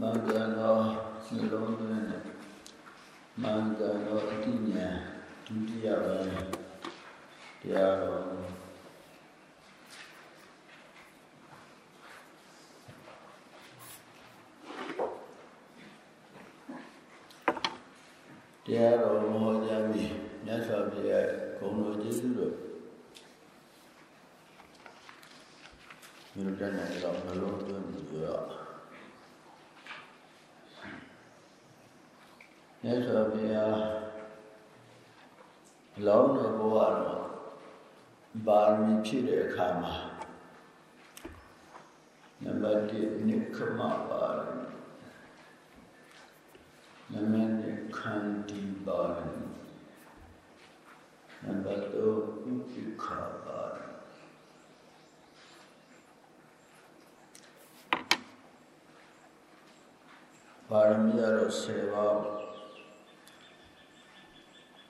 မင်္ဂလောနှလုံးသွင်းတဲ့မင်္ဂလောအတိညာဒုတိယပိုင်းတရားတော်တရားတော်ဟောကြားပြီးမြတ်စွာဘုရားဂုဏ်တော်ကျေးဇူးတော်မြို့တန်းတဲ့တော့နှလုံးသွင်းပြီးတော့မြတ်စွာဘုရားလောင်းတော်ဘဝတော့ပါရမီဖြည့်တဲ့ အခါမှာနံပါတ်1နိခမပါရမီနံပါတ်2ခန္တီ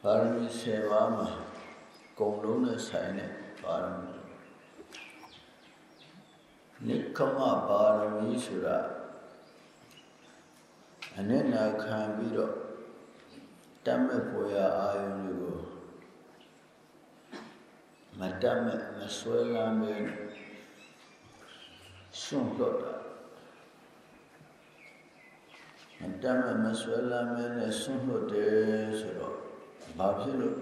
ပါရမီနံပါတ်3ဥပိ္ပခာပါရမီပါရမီကတော့10ပါးပါရမီ7ပါးမှာကုံလုံးနဲ့ဆိုင်တဲ့ပါရမီနိကမပါရမီဆိုတာအနစ်နာခံပြီးတော့တတ်မဲ့ပေါ်ရအာယုန်တွေကိုမတတ်မဲ့မဆွဲလမ်းမဲ့စွန့်လွတ်တာမတတ်မဲ့မဆွဲလမ်းမဲ့နဲ့စွန့်လွတ်တယ်ဆိုတော့ ဘာဖြစ်လို့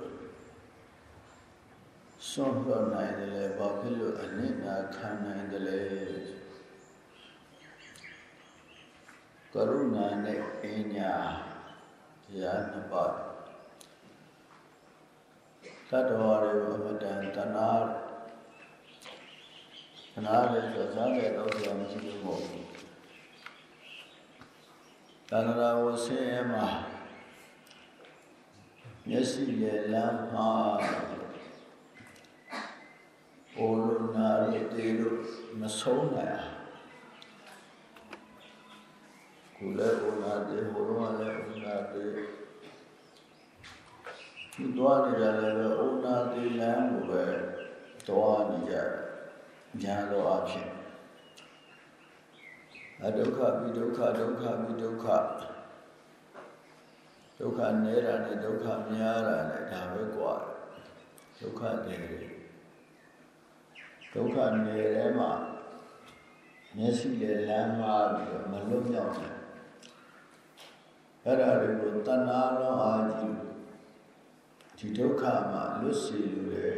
စွန့်လွတ်နိုင်တယ်လဲဘာဖြစ်လို့အနစ်နာခံနိုင်တယ်လဲကရုဏာနဲ့အညာတရားနှစ်ပါးတတ္တဝါတွေအမတန်တနာတနာလည်းဆိုစားတဲ့တော့ဆရာမရှိဘူးပေါ့တဏှာဝဆင်းရဲမှာ မျက်စိလည်းလမ်းမှာအိုလိုနာရတေလို့မဆုံးနိုင်ကိုလည်းအိုနာတေဟိုတော့လည်းအိုနာတေဒီတော့နေကြလည်းပဲအိုနာတေလမ်းကိုပဲတော့နေကြညာတော့အဖြစ်အဒုက္ခပိဒုက္ခဒုက္ခပိဒုက္ခဒုက္ခနေတာနဲ့ဒုက္ခများတာနဲ့ဒါပဲกว่าဒုက္ခနေတယ်ဒုက္ခနေတဲ့မှာမျက်စိနဲ့လမ်းမှာပြီးတော့မလွတ်မြောက်တယ်အဲ့ဒါတွေကိုတဏှာလုံးအားကြီးဒီဒုက္ခမှာလွတ်စီလို့လေ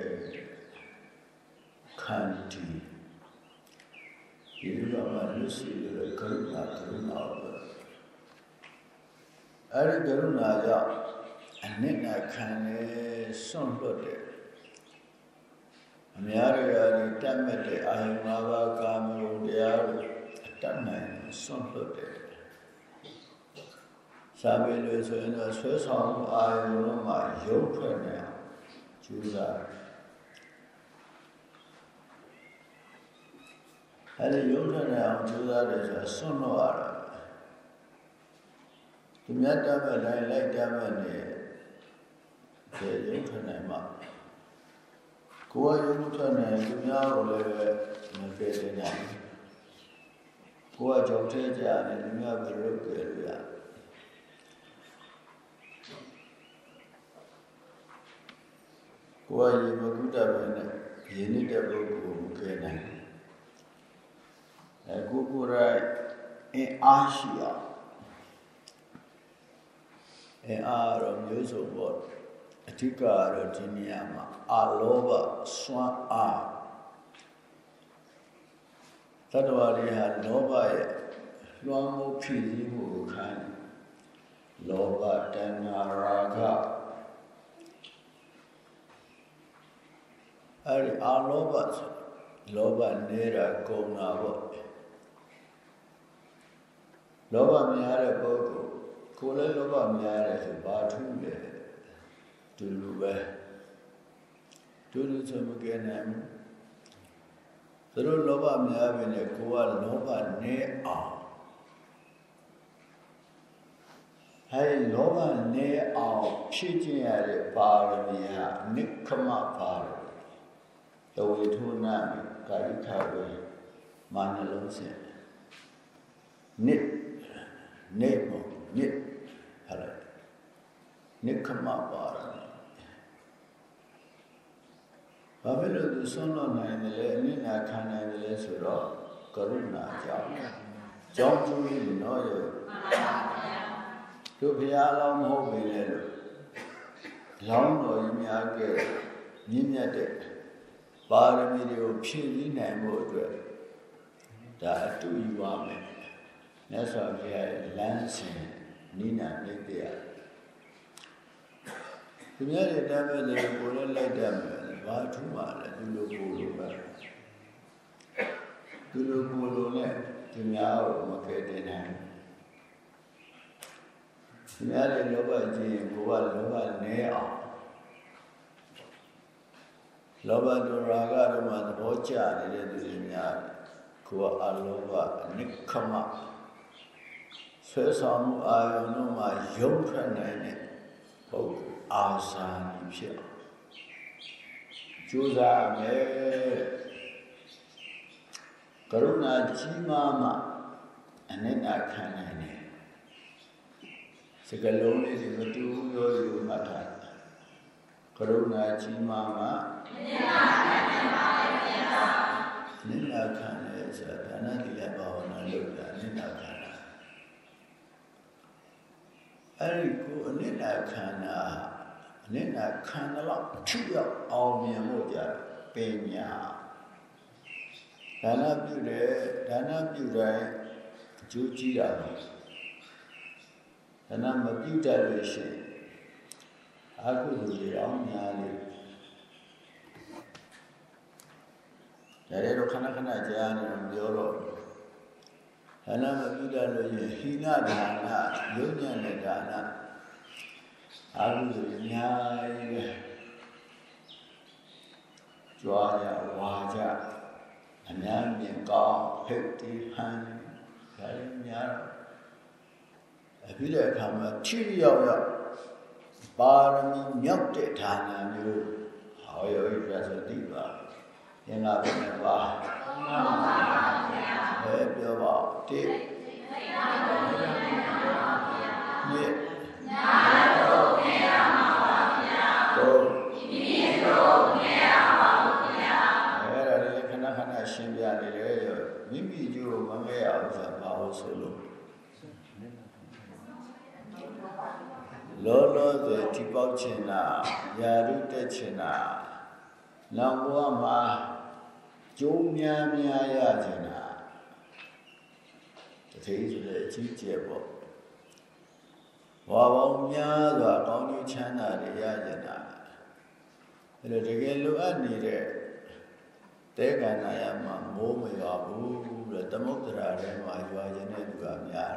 ခန္တီဒီဒုက္ခမှာလွတ်စီလို့လေကရုဏာကရုဏာပဲ အဲ့ဒီကရုဏာကြောင့်အနစ်နာခံနေစွန့်လွတ်တယ်အများရရာဒီတတ်မဲ့တဲ့အာယု၅ပါးကာမဂုဏ်တရားကိုအတတ်နိုင်စွန့်လွတ်တယ်စာပေလို့ဆိုရင်တော့ဆွဲဆောင်အာယုလုံးမှာရုပ်ထွက်နေအောင်ကြိုးစားအဲဒီရုပ်ထွက်နေအောင်ကြိုးစားတယ်ဆိုတာစွန့်လွတ်ရတာ သူမြတ်တတ်မဲ့တိုင်းလိုက်တတ်မဲ့နေဒီရုပ်ထွက်နေမှာကိုယ်ကရုပ်ထွက်နေသူများကိုလည်းပဲမကယ်တင်နိုင်ကိုယ်ကကြောက်သေးကြတယ်သူများဘယ်လိုကယ်လို့ရကိုယ်ကရေမကုတတ်ပဲနဲ့ရင်းနေတဲ့ပုဂ္ဂိုလ်ကိုမကယ်နိုင်အဲကိုကိုယ်ရိုက်အင်းအားရှိအောင် အဲအားတော့မျိုးစုံပေါ့အဓိကကတော့ဒီနေရာမှာအာလောဘစွမ်းအားသတ္တဝါတွေဟာလောဘရဲ့လွှမ်းမိုးဖြစ်စည်းမှုကိုခံတယ်လောဘတဏှာရာဂအဲဒီအာလောဘဆိုလောဘနေတာကုန်တာပေါ့လောဘများတဲ့ပုဂ္ဂိုလ် ကိုယ်လည်းလောဘများတယ်ဆိုဘာထူးလဲတူလူပဲတူလူဆိုမကဲနိုင်ဘူးသူတို့လောဘများပြီနဲ့ကိုကလောဘနည်းအောင်ဟဲ့လောဘနည်းအောင်ဖြည့်ကျင့်ရတဲ့ပါရမီဟာနိခမပါရမီတဝေထုနာကာယခဝေမာနလုံးစင်နိနေမောနိဟာလိုက် နိခမပါရမီဘာဖြစ်လို့သူဆုံးလို့နိုင်တယ်လဲအနစ်နာခံနိုင်တယ်လဲဆိုတော့ကရုဏာကြောင့်ကြောင့်ကျိုးရည်နော်ရဲ့သူဘုရားလောင်းမဟုတ်ပေလေလို့လောင်းတော်ကြီးများကဲမြင့်မြတ်တဲ့ပါရမီတွေကိုဖြည့်ဆည်းနိုင်ဖို့အတွက်ဒါအတူယူပါမယ်မြတ်စွာဘုရားရဲ့လမ်းစဉ်နိနာမြတ်တရား သူများတွေတမ်းမဲ့လေကိုလည်းလိုက်တတ်မယ်ဘာထူးပါလဲသူလိုကိုလိုပဲသူလိုကိုလိုနဲ့သူများကိုမကဲတင်နိုင်သူများတွေလောဘကြီးရင်ကိုကလောဘနည်းအောင်လောဘဒုရာဂတို့မှာသဘောကျနေတဲ့သူတွေများကိုကအလောဘအနိခမဆွဲဆောင်မှုအာယုံတို့မှာယုံထွက်နိုင်တဲ့ပုဂ္ဂိုလ် အာဇာနည်ဖြစ်အောင်ကြိုးစားမယ်ကရုဏာကြီးမားမှအနိဋ္ဌခံနိုင်တယ်စကလုံးလေးတွေမတူရောယူမှတ်ထားကရုဏာကြီးမားမှအနိဋ္ဌခံနိုင်ပါရဲ့ဗျာအနိဋ္ဌခံရဆိုတာဒါနတိလဘာဝနာလုပ်တာအနိဋ္ဌခံတာအဲ့ဒီကိုအနိဋ္ဌခံတာအ နိဋ္ဌခံတော့ထိရောက်အောင်မြင်ဖို့ကြပညာဒါနပြုတယ်ဒါနပြုတိုင်းအကျိုးကြီးတာပဲဒါနမပြုတတ်လို့ရှိရင်အကုသိုလ်တွေအောင်များလေဒါတွေတော့ခဏခဏကြားနေတော့ပြောတော့ဒါနမပြုတတ်လို့ရှိရင်ဟိနဒါနယုံညံ့တဲ့ဒါန အာဟုဆိုအများကြီးပဲကြွားကြဝါကြအများမြင်ကောင်းဖက်တီဟန်ဒါလည်းများတော့အပြီးတဲ့အခါမှာထိရောက်ရောက်ပါရမီမြောက်တဲ့ဌာနမျိုးဟောရောပြဆိုသိပါသင်္ဃဘယ်နှပါမှန်ပါပါဗျာဘယ်ပြောပါတိနှစ်ညာရှ ဆိုတာဘာလို့ဆိုလို့လောလောဆယ်ဒီပေါက်ချင်တာယာရုတက်ချင်တာနောက်ဘဝမှာကျိုးများများရချင်တာတတိဆိုတဲ့အကြီးကျယ်ပေါ့ဘဝပေါင်းများစွာကောင်းကျိုးချမ်းသာတွေရချင်တာအဲ့တော့တကယ်လိုအပ်နေတဲ့တဲကန္နာယမှာမိုးမရွာဘူး တဲ့သမုဒ္ဒရာထဲမှာရွာခြင်းတဲ့သူကများ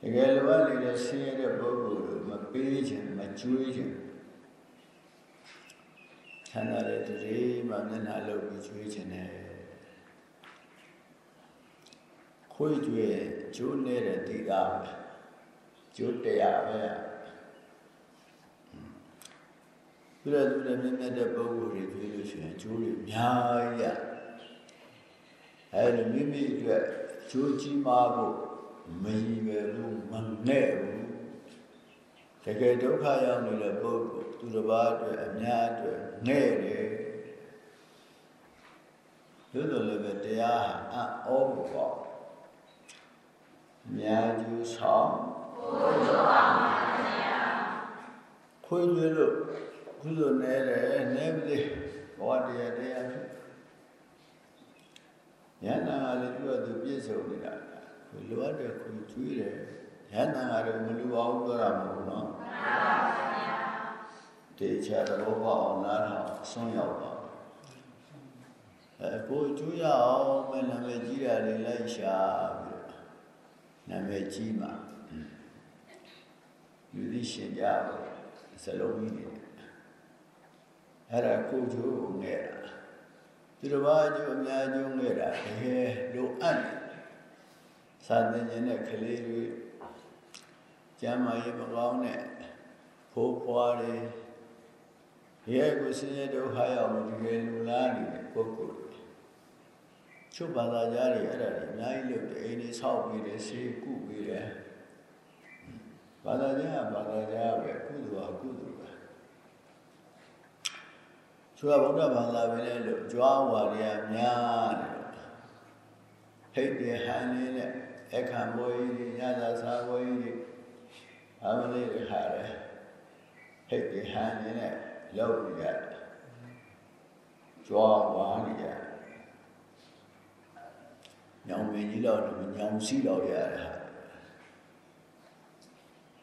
တယ်တကယ်လိုအပ်နေတဲ့ဆင်းရဲတဲ့ပုဂ္ဂိုလ်တို့မပေးခြင်းမကျွေးခြင်းချမ်းသာတဲ့သူတွေမှမျက်နှာလုပ်ပြီးကျွေးခြင်းနဲ့ခွေးကျွေးကျိုးနေတဲ့တိတာကျိုးတရားပဲသူရသူလည်းမြင့်မြတ်တဲ့ပုဂ္ဂိုလ်တွေတွေ့လို့ရှိရင်ကျိုးတွေအများကြီးရ အဲလိုမိမိအတွက်ကျိုးကြီးမားဖို့မရည်ရွယ်ဘူးမနဲ့ဘူးတကယ်ဒုက္ခရောက်နေတဲ့ပုဂ္ဂိုလ်သူတစ်ပါးအတွက်အများအတွက်နဲ့တယ်သို့တော်လည်းပဲတရားအံ့ဩဖို့ပေါ့များကျူးဆောင်ကိုယ်ကျိုးပါမှာဗျာခွေးကျွေးလို့ကုသိုလ်နဲ့တယ်နဲ့ပြီဘဝတရားတရားဖြစ် ယန္တာကလည်းသူ့အတူပြည့်စုံနေတာကိုလိုအပ်တဲ့ကိုကျွေးတယ်ယန္တာကလည်းမလူအောင်ပြောတာမဟုတ်ဘူးနော်မှန်ပါဗျာတေချာတော့ဘောအောင်နားထောင်ဆုံးရောက်ပါအဲကိုကျွေးရအောင်မနာမည်ကြီးတာလေးလိုက်ရှာပြီးနာမည်ကြီးမှာယူသိရှင်ကြပါစလုံးကြီးနေအဲ့ဒါကိုကျိုးကိုငဲ့တာ သူတစ်ပါးကျိုးအများကျိုးငဲ့တာတကယ်လိုအပ်တယ်စာသင်ခြင်းတဲ့ကလေးတွေကျမ်းမာရေးမကောင်းတဲ့ဖိုးဖွားတွေရဲကိုဆင်းရဲဒုက္ခရောက်မှုတကယ်လူလားနေတဲ့ပုဂ္ဂိုလ်တွေချုပ်ဘာသာကြားတွေအဲ့ဒါတွေအများကြီးလုပ်တယ်အိမ်တွေဆောက်ပြီးတယ်ဆေးကုပြီးတယ်ဘာသာကြားကဘာသာကြားပဲကုသိုလ်ကကုသိုလ် ပဲဆိုတော့ဗုဒ္ဓဘာသာပဲလေလို့ကြွားဝါရီအများတယ်ဟိတ်တယ်ဟန်လေးနဲ့အခါမွေးကြီးညသာစာမွေးကြီးအမလေးတွေဟာတယ်ဟိတ်တယ်ဟန်လေးနဲ့လောက်နေရတယ်ကြွားဝါနေရတယ်ညောင်မင်းကြီးတော့ညောင်စီတော့ရတဲ့ဟာ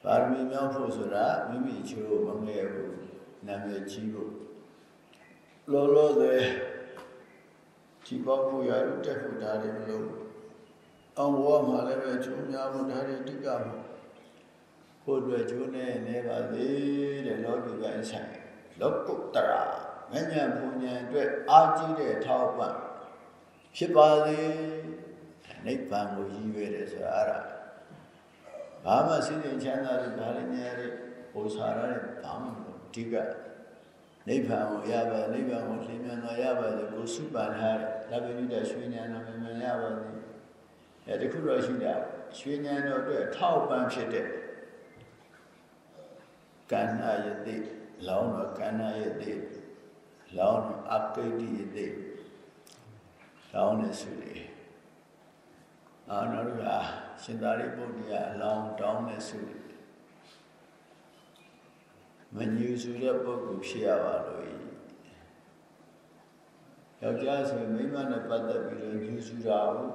ပါရမီမြောက်ဖို့ဆိုတာမိမိချိုးမငယ်ဘူးနာမည်ကြီးဖို့ လောလောဆယ်ဒီပေါက်ဖို့ရလို့တက်ဖို့ဒါတွေမလို့အောင်ဘဝမှာလည်းပဲချိုးများဖို့ဒါတွေတိကဖို့ကိုယ်အတွက်ချိုးနေနေပါသေးတဲ့လောကီကဆိုင်လောကုတ္တရာမဉ္ဇဉ်ဘုံဉ္ဇဉ်အတွက်အာကြီးတဲ့ထောက်ပံ့ဖြစ်ပါသေးနိဗ္ဗာန်ကိုရည်ရွယ်တယ်ဆိုတာအဲ့ဒါဘာမှစိတ်ဉ္ချမ်းသာတဲ့ဒါလည်းများတဲ့ဟိုစားရတဲ့ဘာမှမဟုတ်ဒီက နိဗ္ဗာန်ကိုရပါနိဗ္ဗာန်ကိုလင်းမြန်သွားရပါစေကိုစုပန်ထားတဲ့လဘိနိတရွှေဉာဏ်တော်မြန်မြန်ရပါစေအဲတခုတော့ရှိတာရွှေဉာဏ်တော်အတွက်ထောက်ပံ့ဖြစ်တဲ့ကန္နာယတိလောင်းတော်ကန္နာယတိလောင်းတော်အကိတိယတိလောင်းနေစုလေအာနောရရှင်သာရိပုတ္တရာအလောင်းတောင်းနေစုလေ မညူစုတဲ့ပုဂ္ဂိုလ်ဖြစ်ရပါလို့ယောက်ျားဆိုမိန်းမနဲ့ပတ်သက်ပြီးတော့ညူစုတာကို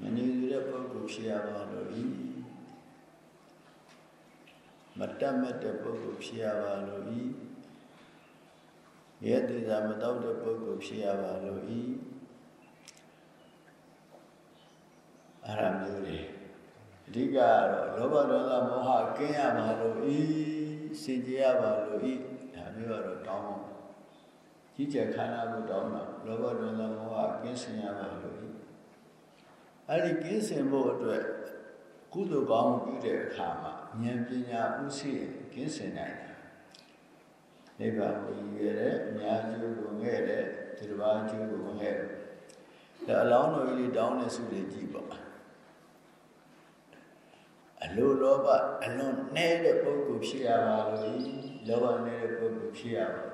မညူစုတဲ့ပုဂ္ဂိုလ်ဖြစ်ရပါလို့မတတ်မတ်တဲ့ပုဂ္ဂိုလ်ဖြစ်ရပါလို့ရဲတေသာမတော့တဲ့ပုဂ္ဂိုလ်ဖြစ်ရပါလို့အဲ့ဒါမျိုးတွေ အဓိကကတော့လောဘဒေါသမောဟကင်းရပါလို့ဤစင်ကြယ်ရပါလို့ဤဒါမျိုးကတော့တောင်းပါကြီးကျယ်ခန္ဓာကိုတောင်းတာလောဘဒေါသမောဟကင်းစင်ရပါလို့ဤအဲ့ဒီကင်းစင်ဖို့အတွက်ကုသိုလ်ကောင်းမှုပြုတဲ့အခါမှာဉာဏ်ပညာဥသိကင်းစင်နိုင်တယ်နိဗ္ဗာန်ကိုရည်ရတဲ့အများကျိုးကိုငဲ့တဲ့ဒီတစ်ပါးကျိုးကိုငဲ့တယ်ဒါအလောင်းတော်ကြီးတောင်းတဲ့စုတွေကြည့်ပါ အလိုလောဘအလွန်နေတဲ့ပုဂ္ဂိုလ်ဖြစ်ရပါလို့လောဘနေတဲ့ပုဂ္ဂိုလ်ဖြစ်ရပါ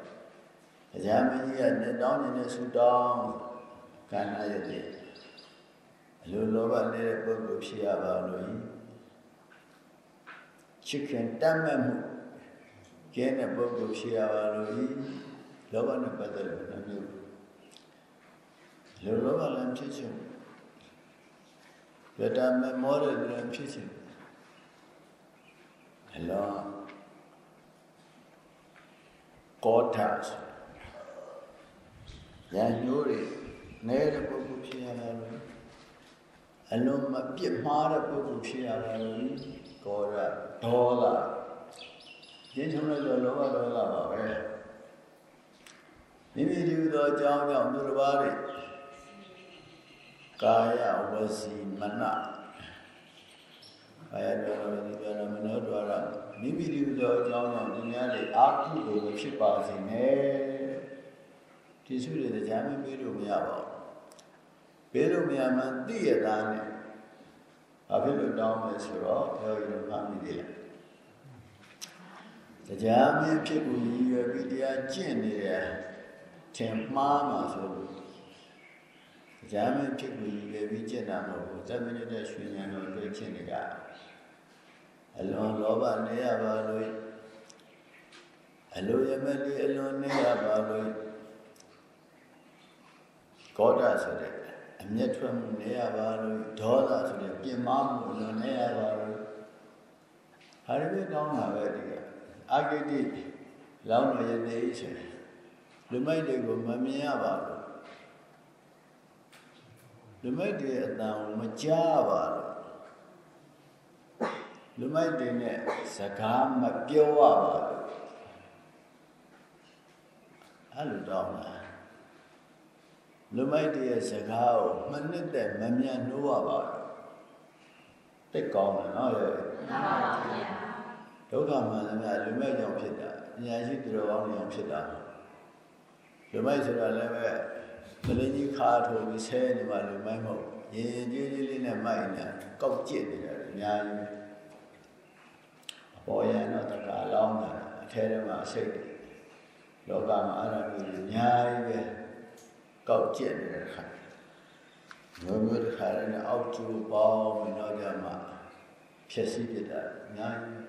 အကြမ်းမကြီးကနဲ့တောင်းနေတဲ့ဆူတောင်းကံနာရတဲ့အလိုလောဘနေတဲ့ပုဂ္ဂိုလ်ဖြစ်ရပါလို့ချစ်ခင်တတ်မဲ့မှုကျဲတဲ့ပုဂ္ဂိုလ်ဖြစ်ရပါလို့လောဘနဲ့ပတ်သက်လို့နှမျိုးလောဘလည်းဖြစ်ခြင်းဗတမမောရလည်းဖြစ်ခြင်း အလောကောတာရန်ညိုးတွေနေတဲ့ပုဂ္ဂိုလ်ဖြစ်ရတာလို့အလုံးမပြစ်မှားတဲ့ပုဂ္ဂိုလ်ဖြစ်ရတာလို့ကောရဒေါသရင်းချုံလိုက်တော့လောဘဒေါသပါပဲမိမိဒီသောအကြောင်းကြောင့်သူတစ်ပါးတွေကာယဝစီမန ကာယတော်ဝစီတော်မနောတော်ရမိမိဒီသောအကြောင်းကြောင့်သူများတွေအာကုသိုလ်ကိုဖြစ်ပါစေနဲ့ဒီစုတွေတရားမပေးလို့မရပါဘူးပေးလို့မရမှသိရတာနဲ့ဘာဖြစ်လို့တောင်းလဲဆိုတော့ပြောရလို့မှမိသေးတယ်တရားမင်းဖြစ်ကိုရည်ရွယ်ပြီးတရားကျင့်နေတယ်ထင်မှားမှာဆိုလို့တရားမင်းဖြစ်ကိုရည်ရွယ်ပြီးကျင့်တာမဟုတ်ဘူးသဗ္ဗညတ္တရွှေဉာဏ်တော်တွေ့ကျင့်နေကြ အလွန်လောဘနေရပါလို့အလိုရမဲ့လေးအလွန်နေရပါလို့ကောဒဆိုတဲ့အမျက်ထွက်မှုနေရပါလို့ဒေါသဆိုတဲ့ပြင်မမှုအလွန်နေရပါလို့ဟာရမေကောင်းတာပဲဒီကအာဂတိလောင်းတော်ရနေဆိုတယ်လူမိုက်တွေကိုမမြင်ရပါဘူးလူမိုက်တွေအတန်ကိုမကြားပါဘူး လူမိုက်တွေနဲ့စကားမပြောရပါဘူးအဲ့လိုတော့လားလူမိုက်တွေရဲ့စကားကိုမနစ်တဲ့မမြန်နှိုးရပါဘူးတိတ်ကောင်းတယ်နော်ရဲ့မှန်ပါပါဗျာဒုက္ခမှန်သမျှလူမိုက်ကြောင့်ဖြစ်တာဉာဏ်ရှိသူတော်ကောင်းကြောင့်ဖြစ်တာလူမိုက်ဆိုတာလည်းပဲမလင်းကြီးခါထိုးပြီးဆဲနေမှလူမိုင်းမဟုတ်ရင်ကြီးကြီးလေးနဲ့မိုက်နေကောက်ကျစ်နေတယ်အများကြီးအ ပေါ်ရန်တော့တကားလောင်းတာအထဲထဲမှာစိတ်တယ်လောကမှာအဲ့ဒါမျိုးအများကြီးပဲကောက်ကျစ်နေတဲ့ခါမျိုးမျိုးတစ်ခါလည်းအောက်ကျူပေါင်းပြီးတော့ကြမှာဖြစ်စီဖြစ်တာအများကြီး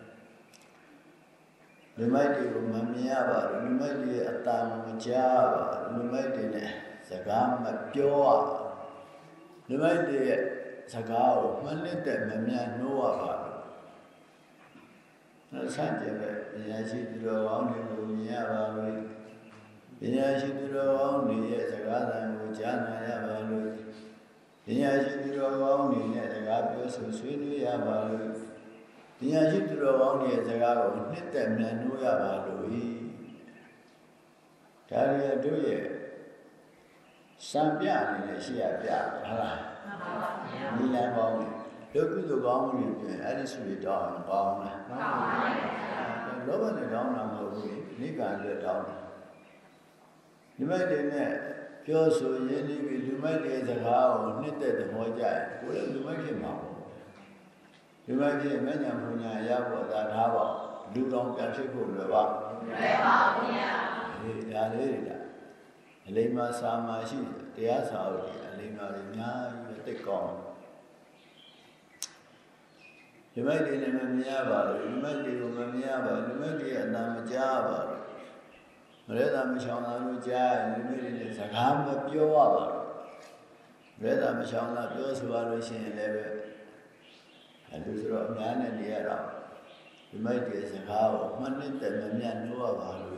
လူမိုက်တွေကိုမမြင်ရပါဘူးလူမိုက်တွေအတန်မကြားပါဘူးလူမိုက်တွေနဲ့စကားမပြောရလူမိုက်တွေရဲ့စကားကိုမှန်တဲ့မမြန်နှိုးရပါဘူး။ ဆန့်ကျင်ပဲပညာရှိသူတော်ကောင်းတွေကိုမြင်ရပါလို့ပညာရှိသူတော်ကောင်းတွေရဲ့စကားသံကိုကြားနာရပါလို့ပညာရှိသူတော်ကောင်းတွေနဲ့စကားပြောဆိုဆွေးနွေးရပါလို့ပညာရှိသူတော်ကောင်းတွေရဲ့စကားကိုနှစ်သက်မြန်နှိုးရပါလို့ဒါရီတို့ရဲ့စံပြအနေနဲ့ရှိရပြဟုတ်လားမှန်ပါဗျာဒီလမ်းပေါင်း ဒုက္ခတို့ကောင်းမှုတွေပြင်အဲ့ဒီစုတွေတောင်းကောင်းလားမှန်ပါဗျာလောဘနဲ့တောင်းတာမဟုတ်ဘူးနိဗ္ဗာန်အတွက်တောင်းတာဒီမဲ့တည်းနဲ့ပြောဆိုရင်းနှီးပြီးလူမိုက်တဲ့စကားကိုနှစ်သက်သဘောကျရင်ကိုယ်လည်းလူမိုက်ဖြစ်မှာပေါ့လူမိုက်ဖြစ်မညာဘုံညာရဖို့သာထားပါလူတော်ပြန်ဖြစ်ဖို့လွယ်ပါလွယ်ပါဗျာဒီဒါလေးတွေအလိမ္မာစာမရှိတရားစာအုပ်တွေအလိမ္မာတွေအများကြီးပဲတိတ်ကောင်း ဒီမိုက်တွေလည်းမမြင်ရပါဘူးဒီမိုက်တွေကိုမမြင်ရပါဘူးဒီမိုက်တွေအနာမကြားပါဘူးမရဲတာမချောင်းတာလို့ကြားရင်ဒီမိုက်တွေလည်းစကားမပြောရပါဘူးမရဲတာမချောင်းတာပြောဆိုရလို့ရှိရင်လည်းပဲအဲလိုဆိုတော့အများနဲ့နေရတော့ဒီမိုက်တွေစကားကိုမှတ်တဲ့မမြတ်နှိုးရပါလို့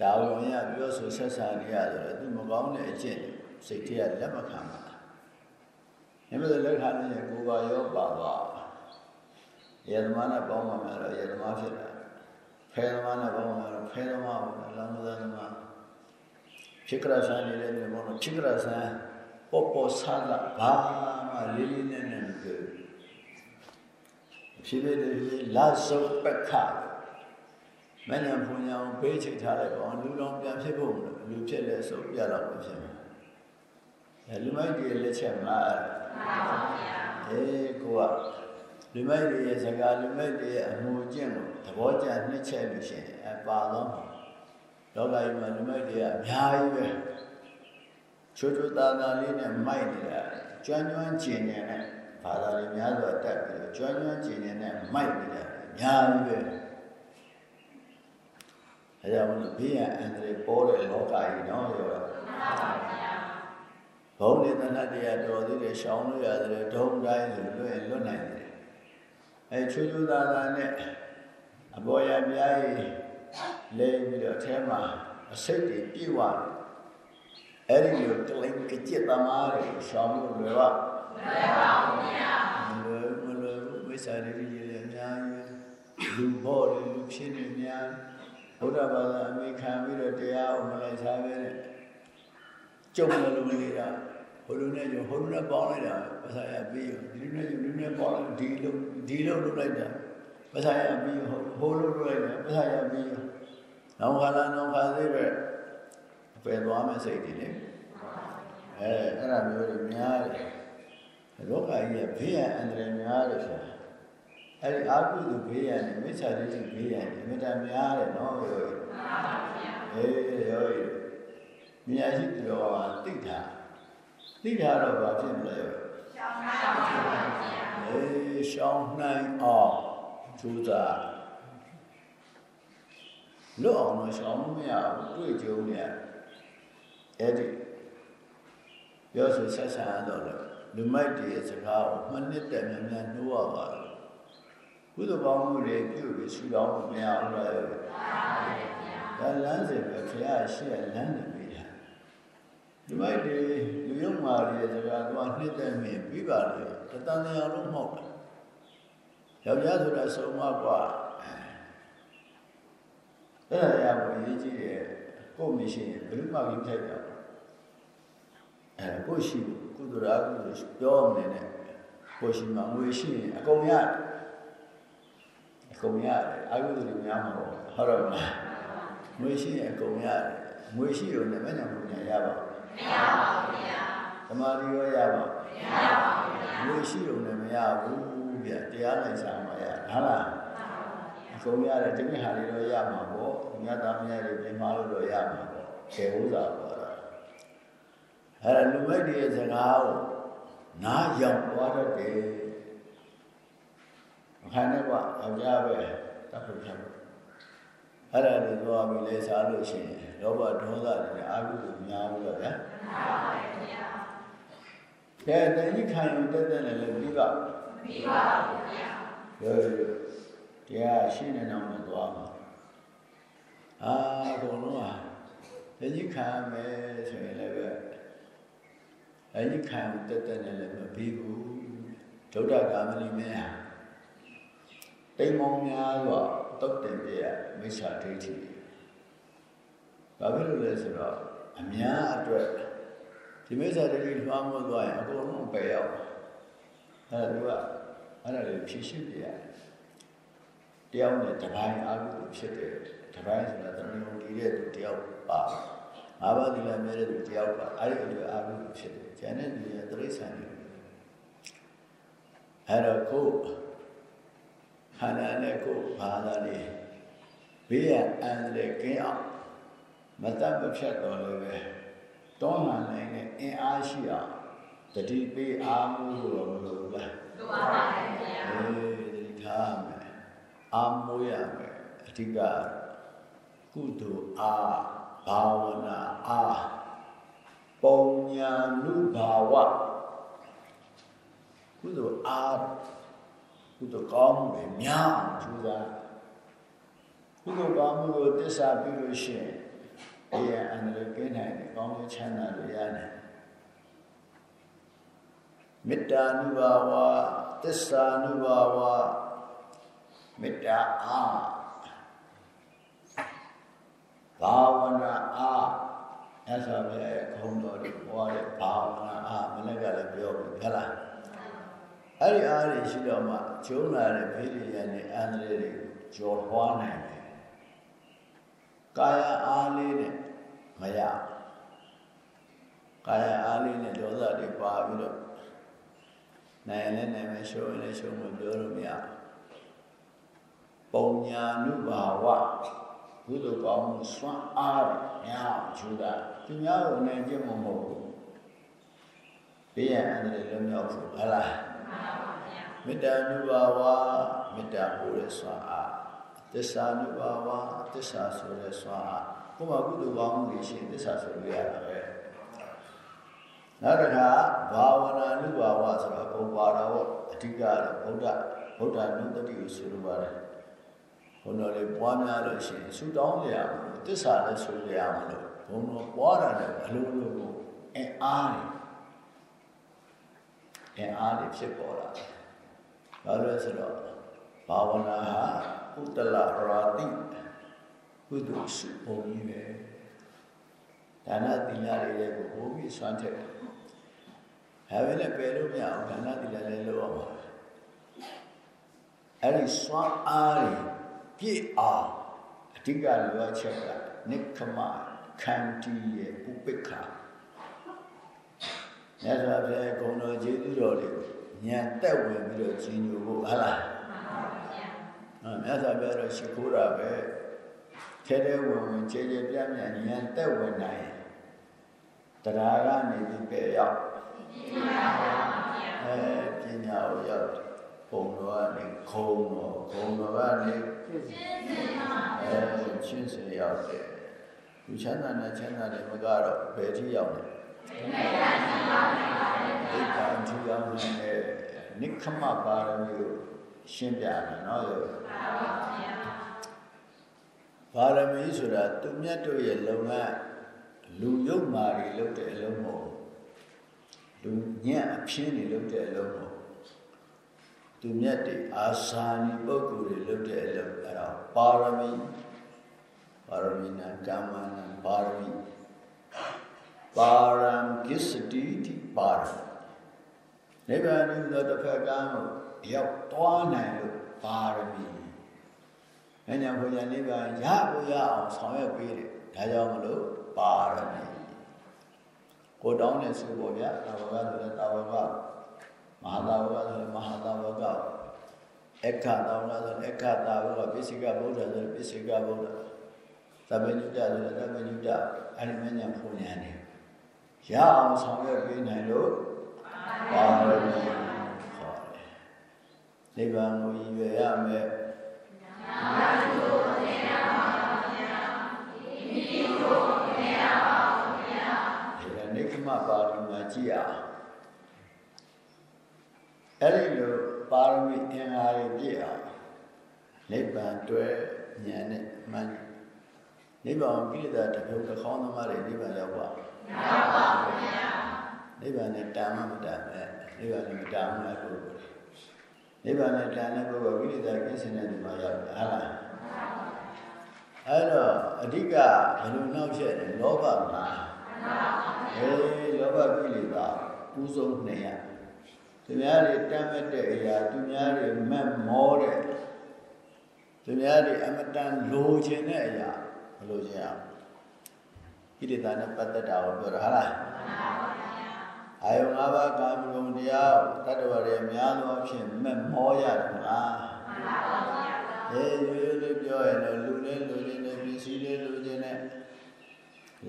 ဒါဝင်ရပြောဆိုဆက်ဆံနေရတယ်သူမကောင်းတဲ့အကျင့်စိတ်ထဲကလက်မခံပါ။ မြတ်လက်ခံနေကိုယ်ပါရောပါသွား။ယသမာနဲ့ပေါင်းမှမယ်တော့ယသမာဖြစ်တာ။ဖေသမာနဲ့ပေါင်းမှတော့ဖေသမာပေါ့လောင်းသသမာဖြစ်ကြရဆန်းနေတဲ့မြေပေါ်တော့ဖြစ်ကြရဆန်းပေါ်ပေါ်ဆန်းလာဘာမှလေးလေးနက်နက်မပြောဘူး။ဖြစ်ဖြစ်လေးလာစုပ်ပက္ခမဉ္ဇဉ်ဘုံညာကိုပေးချိတ်ထားလိုက်တော့လူတော်ပြန်ဖြစ်ဖို့လူဖြစ်လဲဆိုပြတော့မဖြစ်ဘူးအဲလူမိုက်တွေလက်ချက်မှာ မှန်ပါဗျာအေးကိုကလူမိုက်တွေရဲ့စကားလူမိုက်တွေရဲ့အမှုကျင့်ကိုသဘောကျနှစ်ချက်လို့ရှိရင်အပါတော့လောကကြီးမှာလူမိုက်တွေကအများကြီးပဲချိုးချိုးသားသားလေးနဲ့မိုက်နေတာကျွမ်းကျွမ်းကျင်နေတဲ့ဘာသာတွေများစွာတက်ပြီးတော့ကျွမ်းကျွမ်းကျင်နေတဲ့မိုက်နေတာအများကြီးပဲအဲကြောင့်မို့ဘေးရန်အန္တရာယ်ပေါ်တဲ့လောကကြီးနော်ရော ဘုံနေသနတရားတော်သေးတယ်ရှောင်းလို့ရတယ်ဒုံတိုင်းဆိုလွတ်ရင်လွတ်နိုင်တယ်အဲချွချွသာသာနဲ့အပေါ်ရပြားကြီးလဲပြီးတော့အထဲမှာအစိတ်တွေပြည့်ဝတယ်အဲ့ဒီလိုတလိန်ကြက်သမားတွေရှောင်းလို့လွယ်ပါလွယ်ပါဘူးဗျာမလွယ်မလွယ်ဝိစာရီကြီးတွေအများကြီးလူဘောတွေလူဖြစ်နေများဘုရားဘာသာအမိခံပြီးတော့တရားကိုမလိုက်စားပဲနဲ့ကြုံတယ်လို့နေတာ ဟိုလိုနဲ့ကြောဟိုလိုနဲ့ပေါင်းလိုက်တာပစာရပြီးရောဒီလိုနဲ့ကြောဒီလိုနဲ့ပေါင်းလိုက်ဒီလိုဒီလိုလုပ်လိုက်တာပစာရပြီးရောဟိုလိုလုပ်လိုက်တာပစာရပြီးရောနောက်ခါလာနောက်ခါသေးပဲပယ်သွားမယ်စိတ်တွေလေအဲအဲ့ဒါမျိုးတွေများတယ်လောကကြီးကဘေးရန်အန္တရာယ်များတယ်ဆိုတာအဲ့ဒီအာဟုသူဘေးရန်နဲ့မိစ္ဆာဒိဋ္ဌိဘေးရန်နဲ့အမြဲတမ်းများတယ်နော်ရောမှန်ပါဗျာအေးရောမြာရှိသူတော်ကတိတ်တာ တိတ်တာတော့ဘာဖြစ်မလဲရောရှောင်းနိုင်ပါဗျာအေးရှောင်းနိုင်အောင်ကြိုးစားလွတ်အောင်လို့ရှောင်းမရဘူးတွေ့ကြုံနေရအဲ့ဒီပြောဆိုဆက်ဆံရတော့လေလူမိုက်တွေစကားကိုမှနှစ်တက်များများနှိုးရပါတယ်ကုသိုလ်ကောင်းမှုတွေပြုပြီးဆူတောင်းလို့မရဘူးလား။ဒါလမ်းစဉ်ပဲဖရာရှိရလမ်းနေပြီလား။ ဒီမိုက်တွေလူရုံမာရီရဲ့စကားသွားနှစ်တည်းမြင်ပြီးပါလေတတန်တရားလုံးမှောက်တယ်ယောက်ျားဆိုတာဆုံးမကွာအဲ့ဒါရကိုရေးကြည့်တယ်ကို့မရှိရင်ဘယ်မှမဖြစ်ကြဘူးအဲကိုရှိကုသရာကုသပြောမနေနဲ့ကိုရှိမှငွေရှိရင်အကုန်ရတယ်အကုန်ရတယ်အာယုတွေများမှာပေါ့ဟုတ်တော့မလားငွေရှိရင်အကုန်ရတယ်ငွေရှိရုံနဲ့မညာမညာရပါဘူး မရပါဘူးဗျာသမာဓိရောရပါမရပါဘူးဗျာငွေရှိရုံနဲ့မရဘူးဗျတရားလိုက်စားမှရဟုတ်လားအကုန်ရတယ်တကယ်ဟာတွေတော့ရမှာပေါ့မြတ်သားမြတ်တွေပြင်မာလို့တော့ရမှာပေါ့ခြေဥစ္စာပေါ့အဲ့ဒါလူမိုက်တွေစကားကိုနားရောက်သွားတတ်တယ်အခါနဲ့ကအကြပဲတပ်ဖို့ဖြတ်လို့ အဲ့ဒါတွေသွားပြီးလဲစားလို့ရှိရင်လောဘဒေါသတွေအာဟုကိုများဘူးတော့ဗျာမှန်ပါဗျာကဲတတိခံယူတက်တက်လည်းပြီးပါပြီးပါဗျာပြောရတရားရှိနေတော့မသွားမှာအာဘုံလုံးဟာတတိခံမယ်ဆိုရင်လည်းပဲအဲဒီခံတက်တက်နဲ့လည်းမပြီးဘူးဒုဒ္ဒကာမဏိမေဟာတိမ်မောင်များစွာ တုတ်တင်ပြရမိစ္ဆာဒိဋ္ဌိဘာဖြစ်လို့လဲဆိုတော့အများအတွက်ဒီမိစ္ဆာဒိဋ္ဌိလွှမ်းမိုးသွားရင်အကုန်လုံးပယ်ရောက်အဲဒါကအဲ့ဒါလေးဖြည့်ရှင်းပြရတယ်တယောက်နဲ့တပိုင်းအာဟုဖြစ်တယ်တပိုင်းဆိုတာတဏှာကိုတည်တဲ့သူတယောက်ပါငါးပါးသီလမြဲတဲ့သူတယောက်ပါအဲ့ဒီအတွက်အာဟုဖြစ်တယ်ကျန်တဲ့လူတွေတိရစ္ဆာန်တွေအဲ့တော့ကို ခန္ဓာနဲ့ကိုဘာသာလေးဘေးရအန္တရာယ်ကင်းအောင်မတတ်မဖြတ်တော်လည်းပဲတောမှန်နိုင်တဲ့အင်အားရှိအောင်တတိပေးအားမှုလို့မလို့ဘူးလားလိုပါပါဗျာအေးတတိထားမယ်အားမိုးရမယ်အဓိကကုသိုလ်အားဘာဝနာအားပုံညာနုဘာဝကုသိုလ်အား ကုသိုလ်ကောင်းမှုတွေများအောင်ကြိုးစားကုသိုလ်ကောင်းမှုကိုတစ္ဆာပြုလို့ရှိရင်အေးအန္တရာယ်ကင်းနိုင်တယ်ကောင်းတဲ့ချမ်းသာတွေရတယ်မေတ္တာနုဘာဝသစ္စာနုဘာဝမေတ္တာအားဘာဝနာအားအဲ့ဆိုပဲခုံတော်တွေဟောတဲ့ဘာဝနာအားမနေ့ကလည်းပြောပြီဟုတ်လား အဲ့ဒီအားတွေရှိတော့မှကျုံးလာတဲ့ဖိရိယနဲ့အန္တရာယ်တွေကျော်လွှားနိုင်တယ်ကာယအားလေးနဲ့မရကာယအားလေးနဲ့ဒေါသတွေပါပြီးတော့နိုင်လည်းနိုင်မယ်ရှုံးလည်းရှုံးမပြောလို့မရပုံညာနုဘာဝကုသိုလ်ကောင်းမှုစွမ်းအားများယူတာသူများကိုနိုင်ခြင်းမဟုတ်ဘူးဘေးရန်အန္တရာယ်လုံးမြောက်ဖို့ဟုတ်လား မေတ္တာနုဘာဝမေတ္တာဟိုတဲ့စွမ်းအားသစ္စာနုဘာဝသစ္စာဆိုတဲ့စွမ်းအားကိုယ်မှာကုသိုလ်ကောင်းမှုတွေရှိရင်သစ္စာဆိုလို့ရတာပဲနောက်တစ်ခါဘာဝနာနုဘာဝဆိုတာပုံပါတော်အဓိကတော့ဗုဒ္ဓဗုဒ္ဓနုတ္တိကိုဆိုလိုပါတယ်ဘုံတော်လေးပွားများလို့ရှိရင်ဆူတောင်းကြရမလို့တစ္ဆာလည်းဆိုကြရမလို့ဘုံတော်ပွားတာလည်းအလိုလိုကိုအအားနေအအားနေဖြစ်ပေါ်လာ ဘာလို့ဆိုတော့ဘာဝနာဟာဥတ္တလရာတိကုသိုလ်စုပုံကြီးပဲဒါနသီလတွေကိုဘိုးပြီးဆွမ်းထက်တယ်။ဒါပဲနဲ့ပယ်လို့မရအောင်ဒါနသီလလည်းလုပ်အောင်ပါ။အဲ့ဒီဆွမ်းအားတွေပြည့်အောင်အဓိကလိုအပ်ချက်ကနိခမခန္တီရဲ့ဥပိ္ပခာမြတ်စွာဘုရားဂုဏ်တော်ကျေးဇူးတော်တွေကို ဉာဏ်တက်ဝင်ပြီးတော့ကြီးညိုဖို့ဟလားမှန်ပါဗျာမြတ်စွာဘုရားတော့ရှိခိုးတာပဲထဲထဲဝင်ဝင်ခြေခြေပြန့်ပြန့်ဉာဏ်တက်ဝင်နိုင်တရားကနေပြီးပဲရောက်ပညာပါဗျာအဲပညာကိုရောက်ပုံတော်ကနေခုံတော်ခုံတော်ကနေအဲချင်းစေရောက်တယ်သူချမ်းသာနဲ့ချမ်းသာတယ်မကတော့ဘယ်ထိရောက်လဲ နိဗ္ဗာန်ထိရောက်နိုင်ပါတယ်နိဗ္ဗာန်ထိရောက်နိုင်တဲ့နိခမပါရမီကိုရှင်းပြတယ်နော်ယောပါရမီဆိုတာသူမြတ်တို့ရဲ့လုံငန်းလူယုတ်မာတွေလုပ်တဲ့အလုံးမဟုတ်လူညံ့အဖြစ်တွေလုပ်တဲ့အလုံးမဟုတ်သူမြတ်တွေအာဇာနည်ပုဂ္ဂိုလ်တွေလုပ်တဲ့အလုပ်အဲ့ဒါပါရမီပါရမီနာကမ္မနာပါရမီ ပါရံကိစ္စတိတိပါရနိဗ္ဗာန်ဥဒ္ဒတစ်ဖက်ကံကိုရောက်သွားနိုင်လို့ပါရမီ။ဉာဏ်ဘုရားနိဗ္ဗာန်ရဖို့ရအောင်ဆောင်ရွက်ပေးတယ်။ဒါကြောင့်မလို့ပါရမီကိုတောင်းတဲ့ဆုပေါ့ဗျာတာဝကဆိုတဲ့တာဝကမဟာတာဝကဆိုတဲ့မဟာတာဝကအခါတာဝကဆိုတဲ့အခါတာဝကပိစိကဗုဒ္ဓဆိုတဲ့ပိစိကဗုဒ္ဓသဗ္ဗညုတဆိုတဲ့သဗ္ဗညုတအရိမညာဖုန်ညာနေ ရအောင်ဆောင်ရွက်ပေးနိုင်လို့ပါရမီခေါ်တယ်နိဗ္ဗာန်ကိုရည်ရွယ်ရမယ်ဒါနိက္ခမပါဠိမှာကြည့်အောင်အဲ့ဒီလိုပါရမီအင်္ဂါတွေပြည့်အောင်နိဗ္ဗာန်တွဲဉာဏ်နဲ့မှန်နိဗ္ဗာန်ကိလေသာတစ်ပြုံတစ်ခေါင်းသမားတွေနိဗ္ဗာန်ရောက်ပါ ရောက်ပါဘုရားနိဗ္ဗာန်နဲ့တာမမတာမဲ့နိဗ္ဗာန်နဲ့မတာမမဲ့ပုဂ္ဂိုလ်နိဗ္ဗာန်နဲ့တာတဲ့ပုဂ္ဂိုလ်ကိလေသာကင်းစင်တဲ့ဒီမှာရောက်တာဟုတ်လားအဲ့တော့အဓိကဘယ်လိုနှောက်ရက်လဲလောဘမှာအေးလောဘကိလေသာပူဇုံနေရသူများတွေတမ်းမဲ့တဲ့အရာသူများတွေမက်မောတဲ့သူများတွေအမတန်လိုချင်တဲ့အရာမလိုချင်အောင် ကိလေသာနဲ့ပတ်သက်တာကိုပြောတာဟုတ်လားအာယုံ၅ပါးကာမဂုဏ်တရားတတ္တဝရရဲ့များသောအဖြစ်မက်မောရတယ်မလားမှန်ပါပါဘုရားအေးရိုးရိုးလေးပြောရင်တော့လူလေးလူလေးနဲ့ပစ္စည်းလေးလူချင်းနဲ့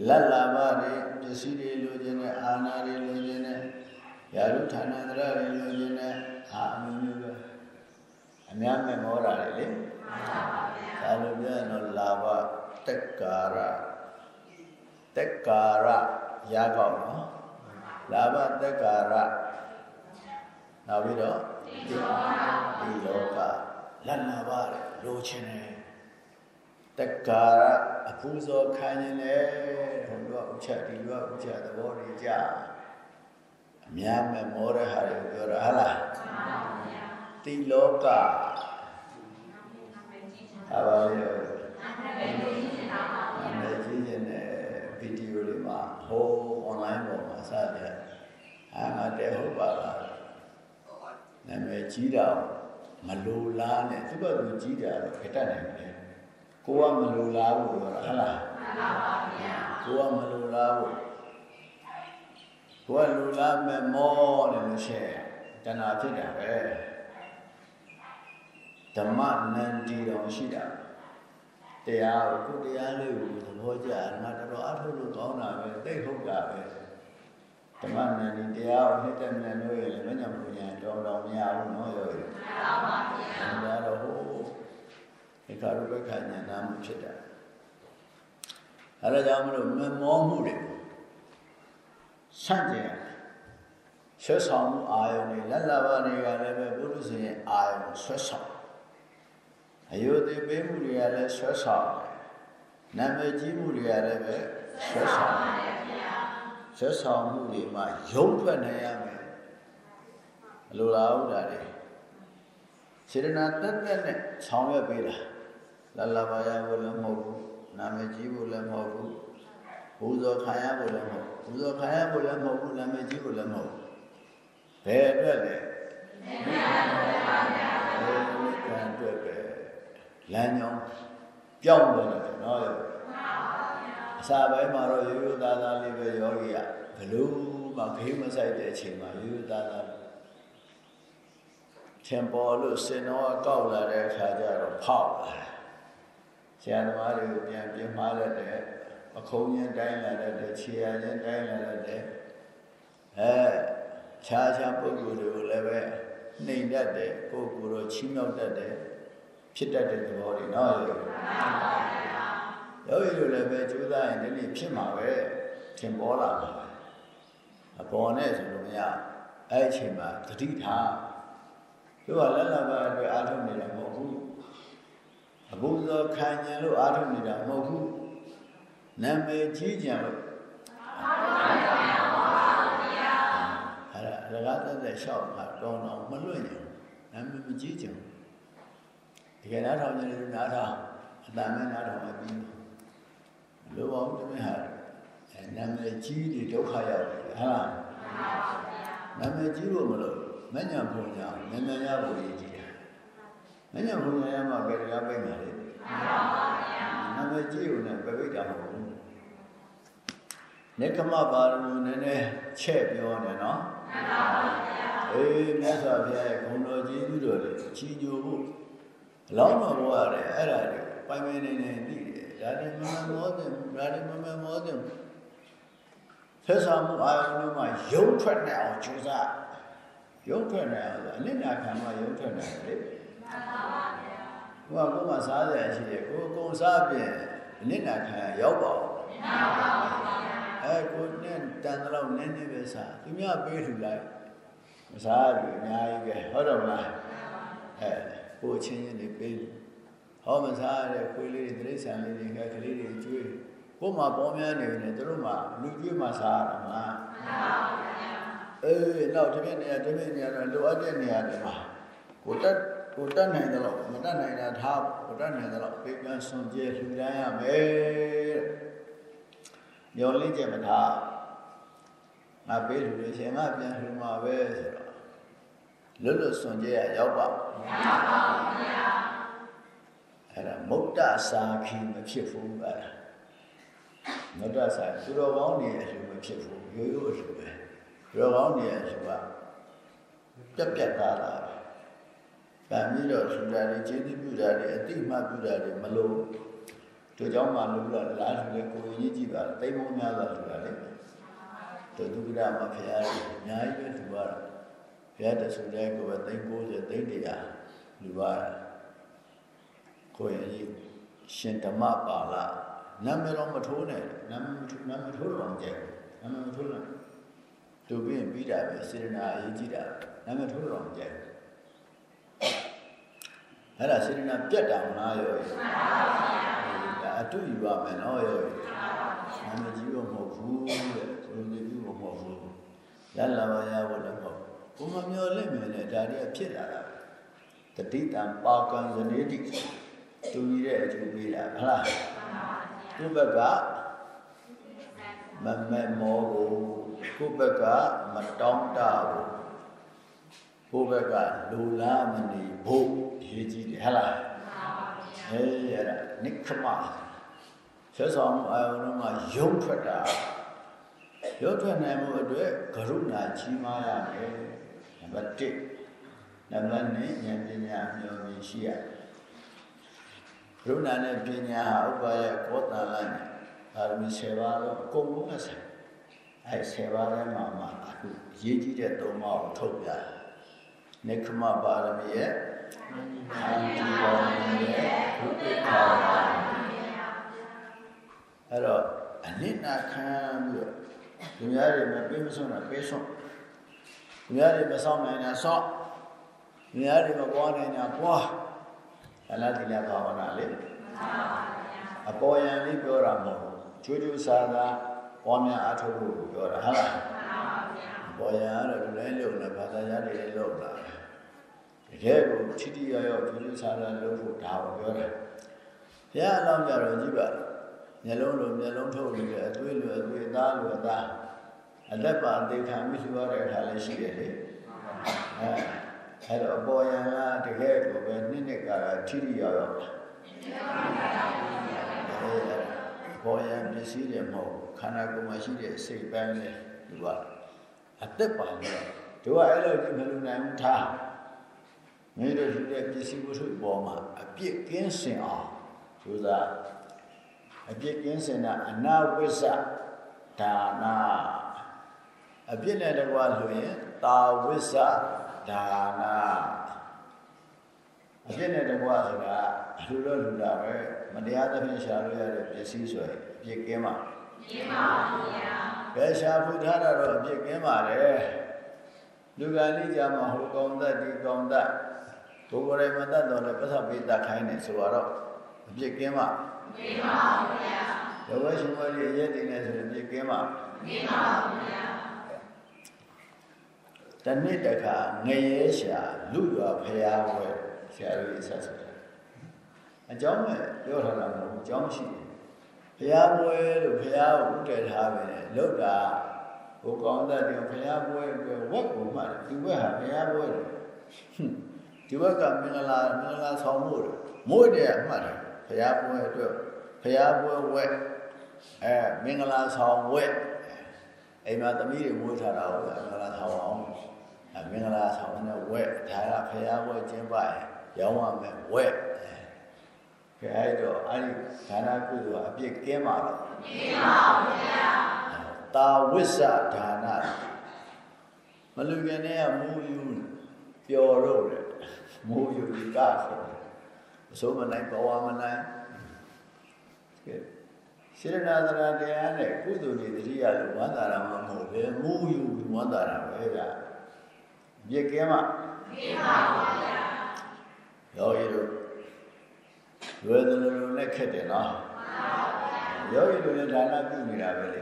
လက်လာပါတွေပစ္စည်းတွေလူချင်းနဲ့အာနာတွေလူချင်းနဲ့ယာရုဌာနန္တရတွေလူချင်းနဲ့အာအမျိုးမျိုးပဲအများမဲ့မောတာလေလေမှန်ပါပါဘုရားဒါလိုပြောရင်တော့လာဘတက်ကာရ တက်ကာရရကောက်နော်လာဘတက်ကာရနောက်ပြီးတော့ဒီလောကလက်လာပါလေလိုချင်တယ်တက္ကာရအပူဇော်ခံရင်လေဟိုလိုဥချက်ဒီလိုဥချက်သဘောတွေကြအများမဲ့မောရဟာတွေပြောတာဟလားတိလောကအပါလေအနေကြီးကျင်တဲ့ဗီဒီယိုတွေမှာ ဟို online ပေါ်မှာစတဲ့အာငါတဲ့ဟုတ်ပါလားနာမည်ကြီးတာမလိုလားနဲ့သူကသူကြီးတာတော့ခက်တတ်နိုင်တယ်ကိုကမလိုလားဘူးပြောတာဟုတ်လားမှန်ပါပါဗျာကိုကမလိုလားဘူးကိုကလိုလားမဲ့မောတယ်လို့ရှင်းတဏှာဖြစ်တာပဲဓမ္မနန္တီတော်ရှိတာ တရားကိုကိုတရားလေးကိုသဘောကျငါတော်တော်အထုတ်လို့ကောင်းတာပဲသိဟုတ်တာပဲဓမ္မနန္တီတရားကိုနှစ်သက်မြန်လို့ရရင်မညံပူညာတော်တော်မရဘူးနော်ရောရမှန်ပါပါဗျာဒါတော့ဟိုဒီကာရုပ္ပခဉာဏ်နာမှုဖြစ်တာအဲဒါကြောင့်မလို့မမောမှုတွေဆန့်ကျင်ဆွဲဆောင်မှုအာယုန်တွေလက်လာပါတွေကလည်းပဲပုရုษရဲ့အာယုန်ဆွဲဆောင် အယုဒိပေးမှုတွေကလည်းဆွဲဆောင်တယ်နာမည်ကြီးမှုတွေကလည်းပဲဆွဲဆောင်တယ်ဆွဲဆောင်မှုတွေမှာရုပ်ထွက်နေရမယ်အလိုလားဟုတ်တာလေစေတနာတက်တက်နဲ့ဆောင်ရွက်ပေးတာလလဘာယဘုလည်းမဟုတ်ဘူးနာမည်ကြီးဘုလည်းမဟုတ်ဘူးဘုဇောခံရဘုလည်းမဟုတ်ဘူးဘုဇောခံရဘုလည်းမဟုတ်ဘူးနာမည်ကြီးဘုလည်းမဟုတ်ဘူးဘယ်အတွက်လဲမြတ်ပါဘုရားဘယ်အတွက်ပဲ လမ်းကြောင်းပြောင်းသွားတယ်နော်အစာပိုင်းမှာတော့ရိုးရိုးသားသားလေးပဲယောဂီကဘလို့မှဖေးမဆိုင်တဲ့အချိန်မှာရိုးရိုးသားသားချင်ပေါ်လို့စင်တော်ကောက်လာတဲ့အခါကျတော့ဖောက်လာတယ်ဆရာသမားတွေကိုပြန်ပြင်းမှားလိုက်တယ်အခုံးချင်းတိုင်းလာတဲ့ခြေရချင်းတိုင်းလာတဲ့အဲခြားခြားပုဂ္ဂိုလ်တွေကိုလည်းပဲနှိမ်တတ်တယ်ကိုယ်ကိုယ်တော့ချီးမြှောက်တတ်တယ် ဖြစ်တတ်တဲ့သဘောတွေနော်ယောဂီယောဂီတို့လည်းပဲကြိုးစားရင်ဒီနေ့ဖြစ်မှာပဲထင်ပေါ်လာမှာအပေါ်နဲ့ဆိုလို့မရအဲ့အချိန်မှာတတိထားသူကလက်လာပါအတွက်အားထုတ်နေတာမဟုတ်ဘူးအဘုဇောခံဉဏ်လို့အားထုတ်နေတာမဟုတ်ဘူးနာမည်ကြီးကြံလို့အဲ့ဒါအလကားသက်သက်ရှောက်မှာတောင်းတော့မလွင့်ကြဘူးနာမည်မကြီးကြဘူး တကယ်နားထောင်ကြတယ်နားထောင်အတန်မဲ့နားထောင်မပြီးဘူးလောဘောတမင်ဟာအဲနာမည်ကြီးတွေဒုက္ခရောက်တယ်ဟာလားနာမည်ကြီးဖို့မလို့မညံပုံညာနည်းနည်းရဖို့ရည်ကြီးတယ်မညံပုံညာရမှာပဲတရားပိတ်ပါလေမှန်ပါပါဗျာနာမည်ကြီးုံနဲ့ပြိဋ္ဌာန်မဟုတ်ဘူးနိကမပါရမီနည်းနည်းချက်ပြောနေနော်အေးမြတ်စွာဘုရားရဲ့ဂုဏ်တော်ကြီးသူတော်တွေချီးကျူဖို့ အလောင်းတော်ဘုရားရဲ့အဲ့ဒါတွေပိုင်ပိုင်နေနေသိတယ်ဒါတွေမမမောတယ်ဒါတွေမမမောတယ်ဆက်ဆံမှုအာရုံတွေမှာရုံထွက်နေအောင်ကြိုးစားရုံထွက်နေအောင်အနစ်နာခံမှာရုံထွက်နေတယ်လေမှန်ပါဗျာဘုရားကိုယ်မှစားတယ်ရှိတယ်ကိုယ်ကိုယ်စားပြင်အနစ်နာခံရောက်ပါဦးမှန်ပါဗျာအဲကိုနဲ့တန်တဲ့လောက်နည်းနည်းပဲစားသူများပေးထူလိုက်မစားဘူးအများကြီးပဲဟုတ်တော့မလားအဲ ကိုချင်းချင်းတွေပေးဟောမစားတဲ့ခွေးလေးတွေတိရစ္ဆာန်လေးတွေကကလေးတွေကျွေးကိုမှပေါ်များနေတယ်သူတို့မှလူကျွေးမှစားရမှာမှန်ပါဗျာအေးနောက်တစ်ပြည့်နေရာတစ်ပြည့်နေရာတော့လိုအပ်တဲ့နေရာတွေမှာကိုတက်ကိုတက်နိုင်တယ်လို့မတက်နိုင်တာထားကိုတက်နိုင်တယ်လို့ပြေပြန်ဆွန်ကျဲလှူဒန်းရမယ်မျောလင်းချက်မထားငါပေးလူတွေရှင်ငါပြန်လှူမှာပဲဆိုတော့လွတ်လွတ်ဆွန်ကျဲရရောက်ပါ မရောက်ပါဘူးဗျာအဲ့ဒါမုတ်တစာခင်းမဖြစ်ဘူးအဲ့ဒါမုတ်တစာသူတော်ကောင်းနေအလှူမဖြစ်ဘူးရိုးရိုးအလှူပဲသူတော်ကောင်းနေအလှူကပြက်ပြက်သားတာဗာပြီးတော့လှူတာတွေကျေးဇူးပြုတာတွေအတိအမှတ်ပြုတာတွေမလို့တို့เจ้าမှလို့လို့လားလှူလေကိုယ်ကြီးကြည့်ပါတိမ်မုံများစွာလှူတာလေတို့ဒုက္ခရမှာဖရာကြီးအများကြီးပဲလှူရတာဖ ရာတဆူတဲ့ကိုယ်ပဲသိန်း90သိန်း100လှူရတာကိုယ်ကြီးရှင်ဓမ္မပါဠနာမည်တော့မထိုးနဲ့နာမည်မထိုးနာမည်ထိုးတော့မကြိုက်နာမည်မထိုးနဲ့တို့ပြင်ပြီးတာပဲစေရနာအရေးကြီးတာနာမည်ထိုးတော့မကြိုက်အဲ့ဒါစေရနာပြတ်တာမလားရောမှန်ပါဗျာအတူယူရမယ်နော်ရောနာမည်ကြီးတော့မဟုတ်ဘူးတဲ့သူတို့နေပြီးမဟုတ်ဘူးရလာပါရဖို့လည်းမဟုတ် ဘုမမျော်လင့်မယ်နဲ့ဒါတွေဖြစ်လာတာတတိတံပါကံဇနေတိသူကြီးတဲ့အကျိုးပေးတာဟုတ်လားသူ့ဘက်ကမမမောကိုကိုယ့်ဘက်ကမတောင်းတဘူးကိုယ့်ဘက်ကလူလားမနေဖို့ရေးကြည့်တယ်ဟုတ်လားဟဲ့အဲ့ဒါနိခမဆက်ဆောင်အာယုံမှာယုံထွက်တာရုပ်ထွက်နိုင်မှုအတွက်ကရုဏာကြီးမားရမယ် နံပါတ်1နံပါတ်2ဉာဏ်ပညာမျှော်မြင်ရှိရတယ်ကရုဏာနဲ့ပညာဟာဥပါယကောတာလနဲ့ပါရမီ7ပါးလုံးအကုန်လုံးနဲ့ဆိုင်အဲ7ပါးထဲမှာမှအခုရေးကြည့်တဲ့သုံးပါးကိုထုတ်ပြတယ်နေခမပါရမီရဲ့အာတိပါရမီရဲ့ဘုပ္ပခါပါရမီအဲ့တော့အနစ်နာခံပြီးတော့သူများတွေမပေးမစွန့်တာပေးစွန့်သူ များတွေမဆောင်နိုင်တာဆော့သူများတွေမပွားနိုင်တာပွားအလားတိလဘာဝနာလေအပေါ်ယံလေးပြောတာမဟုတ်ဘူးချိုးချိုးစားစားပွားများအထုတ်ဖို့ပြောတာဟုတ်လားအပေါ်ယံကတော့လူတိုင်းလုပ်လာဘာသာကြားတွေလည်းလုပ်လာတကယ်ကိုထိတိယောယောချိုးချိုးစားစားလုပ်ဖို့ဒါကိုပြောတာဘုရားအလောင်းကြတော့ကြည့်ပါမျက်လုံးလိုမျက်လုံးထုတ်လို့အသွေးလိုအသွေးသားလိုအသားအလက်ပါအသေးခံပြီးလှူရတဲ့အခါလည်း ရှိတယ်လေအဲအဲ့တော့အပေါ်ယံကတကယ်ကိုပဲနှစ်နှစ်ကာလထိတိရောက်ရောက်လာအဲပေါ်ယံပစ္စည်းတွေမဟုတ်ခန္ဓာကိုယ်မှာရှိတဲ့စိတ်ပိုင်းလေလူကအသက်ပါလို့တို့ကအဲ့လိုဒီမလူနိုင်ဘူးထားမင်းတို့ရှိတဲ့ပစ္စည်းဝတ္ထုပေါ်မှာအပြစ်ကင်းစင်အောင်ကြိုးစားအပြစ်ကင်းစင်တာအနာဝိဇ္ဇဒါနာ အပြစ်နဲ့တကွာဆိုရင်တာဝိဇ္ဇဒါနာအပြစ်နဲ့တကွာဆိုတာအလှလို့လှတာပဲမတရားသဖြင့်ရှာလို့ရတဲ့ပစ္စည်းဆိုရင်အပြစ်ကင်းပါကင်းပါဗျာဘယ်ရှာဖို့ထားတာတော့အပြစ်ကင်းပါတယ်လူကလေးကြမှာဟိုကောင်းတတ်ဒီကောင်းတတ်ဘုရားရေမတတ်တော့လည်းပတ်သက်ပေးတတ်ခိုင်းနေဆိုတော့အပြစ်ကင်းပါကင်းပါဗျာဘဝရှင်မလေးရဲ့တည်နေဆိုရင်အပြစ်ကင်းပါကင်းပါဗျာ တနေ့တခါငရဲရှာလူရွာဖရာဝဲဆရာကြီးဆက်ဆိုတာအကြောင်းနဲ့ပြောထားတာမဟုတ်ဘူးအကြောင်းရှိတယ်ဖရာဝဲလို့ဖရာကိုဥတည်ထားပဲလောက်တာဟိုကောင်းတဲ့ဒီဖရာဝဲအတွက်ဝက်ကိုမှဒီဘက်ဟာဖရာဝဲလို့ဟွန်းဒီဘက်ကမင်္ဂလာမင်္ဂလာဆောင်မှုလို့မို့တယ်မှတ်တယ်ဖရာပွဲအတွက်ဖရာပွဲဝက်အဲမင်္ဂလာဆောင်ဝက်အိမ်မှာသမီးတွေမွေးထားတာဟုတ်လားမင်္ဂလာဆောင်အောင်အဲ မင်္ဂလာဆောင်တဲ့ဝက်ဒါကဖရာဝက်ကျင်းပရင်ရောင်းရမယ်ဝက်အဲအဲ့တော့အဲ့ဒီဒါနကုသိုလ်ကအပြစ်ကင်းပါတော့ကင်းပါဗျာတာဝိစ္ဆဒါနမလူခင်နဲ့ကမူယူပျော်တော့တယ်မူယူဒီကဆိုအစိုးမနိုင်ဘဝမနိုင်ကဲစေရနာသရတရားနဲ့ကုသိုလ်တွေတတိယလို့ဝန္တာရမှာမဟုတ်လေမူယူဝန္တာရပဲဗျာ မြက်ကဲမှာကင်းပါဗျာယောဂီတို့လွယ်တယ်လို့နဲ့ခက်တယ်နော်ယောဂီတို့လည်းဒါနပြုနေတာပဲလေ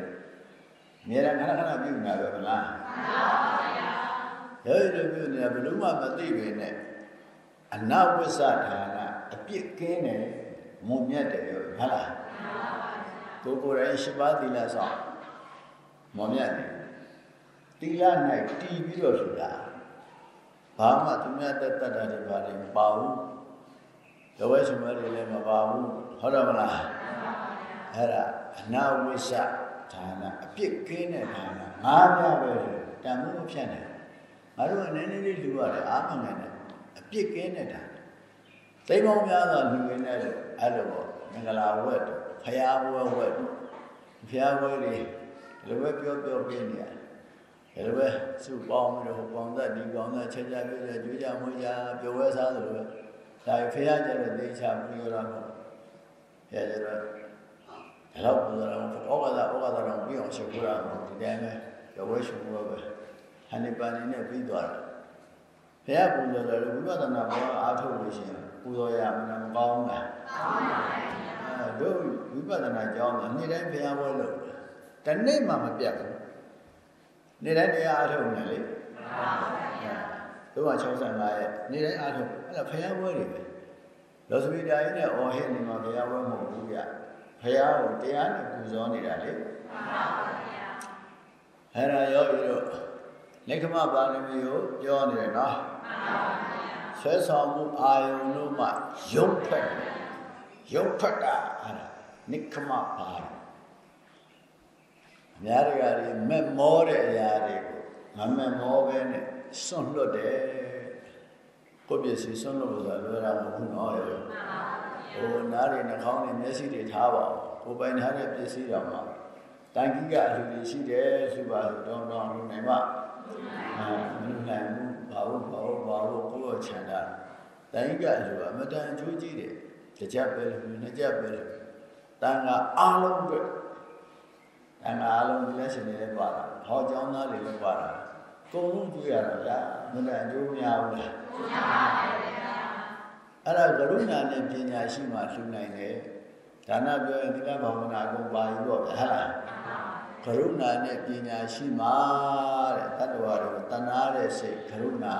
အများရခဏခဏပြုနေတာပဲမလားယောဂီတို့ပြုနေတာဘယ်လို့မှမသိပဲနဲ့အနဝိစ္စဒါနအပြစ်ကင်းတယ်မုံမြတ်တယ်ပြောဟုတ်လားကိုယ်ကိုယ်တိုင်ရှိပါသီလဆောင်မုံမြတ်တယ်သီလ၌တည်ပြီးတော့ဆိုတာ ဘာမှသူများတက်တတ်တာတွေဘာတွေမပါဘူးတဝဲရှင်မတွေလည်းမပါဘူးဟုတ်တယ်မလားအဲ့ဒါအနာဝိစ္စဒါနအပြစ်ကင်းတဲ့ဒါနငါးပြားပဲတန်မှုမဖြတ်နိုင်ငါတို့အနေနဲ့လေးလူရတယ်အားမငယ်နဲ့အပြစ်ကင်းတဲ့ဒါနသိမ်းပေါင်းများစွာလူရင်းနဲ့အဲ့လိုပေါ့မင်္ဂလာဝက်တို့ဖရာဘွယ်ဝက်တို့ဖရာဘွယ်တွေဒီလိုပဲပြောပြောပြနေရတယ် ဒါလိုပဲစုပေါင်းပြီးတော့ပေါင်းသက်ဒီပေါင်းသက်ချက်ကြပြည့်ကြကြွေးကြမွေးကြပျော်ဝဲစားသလိုပဲဒါဖရာကျတော့သိချပြီးရတာပေါ့ဖရာကျတော့ဒါတော့ဘုရားတော်ဩဃာသဩဃာသတော်ပြီးအောင်ချက်ကြရအောင်ဒီတိုင်းပဲပျော်ဝဲရှင်ဘောပဲဟန်ဒီပန်နေနဲ့ပြီးသွားတယ်ဘုရားပူဇော်တယ်ဝိပဿနာဘောအားထုတ်လို့ရှိရင်ပူဇော်ရမနာမကောင်းဘူးလားအဲတို့ဝိပဿနာကြောင်းတယ်နေ့တိုင်းဘုရားဘောလို့တနေ့မှမပြတ်ဘူး နေ့တိုင်းတရားအားထုတ်နေလေတို့က65ရက်နေ့တိုင်းအားထုတ်အဲ့ဒါဘုရားဘောတွေပဲလောစပီတာကြီးနဲ့အော်ဟစ်နေမှာဘုရားဘောမဟုတ်ဘူးဗျဘုရားကိုတရားနဲ့ပူဇော်နေတာလေအဲ့ဒါရောပြီးတော့လက္ခမပါရမီကိုပြောနေတယ်နော်ဆွဲဆောင်မှုအာယုံတို့မှရုပ်ဖက်ရုပ်ဖက်တာအဲ့ဒါနိခမပါရအ များတွေကဒီမက်မောတဲ့အရာတွေကိုငါမက်မောပဲနဲ့စွန့်လွတ်တယ်ကိုယ့်ပစ္စည်းစွန့်လွတ်လို့ဆိုတာလွယ်တာမဟုတ်ဘူးနော်ရောဟိုနားတွေနှာခေါင်းတွေမျက်စိတွေထားပါဦးကိုယ်ပိုင်ထားတဲ့ပစ္စည်းတော်မှာတန်ကြီးကအလှူတွေရှိတယ်ဆိုပါတော့တောင်းတောင်းလို့နိုင်မှာအာမလို့နိုင်ဘူးဘာလို့ဘာလို့ဘာလို့ကိုယ့်ချန်တာတန်ကြီးကအလှူအမတန်အကျိုးကြီးတယ်တစ်ချက်ပဲလို့နှစ်ချက်ပဲလို့တန်ကအားလုံးအတွက် တန်ကအားလုံးဒီလက်ရှင်တွေလည်းပါတာဟောကျောင်းသားတွေလည်းပါတာကုန်လုံးကြည့်ရတော့ဗျာမတန်အကျိုးများဘူးလားအဲ့ဒါကရုဏာနဲ့ပညာရှိမှလှူနိုင်တယ်ဒါနပြောရင်သီလဘာဝနာအကုန်ပါပြီးတော့ဗျာဟဲ့လားကရုဏာနဲ့ပညာရှိမှတဲ့တတ္တဝါတို့တဏှာတဲ့စိတ်ကရုဏာ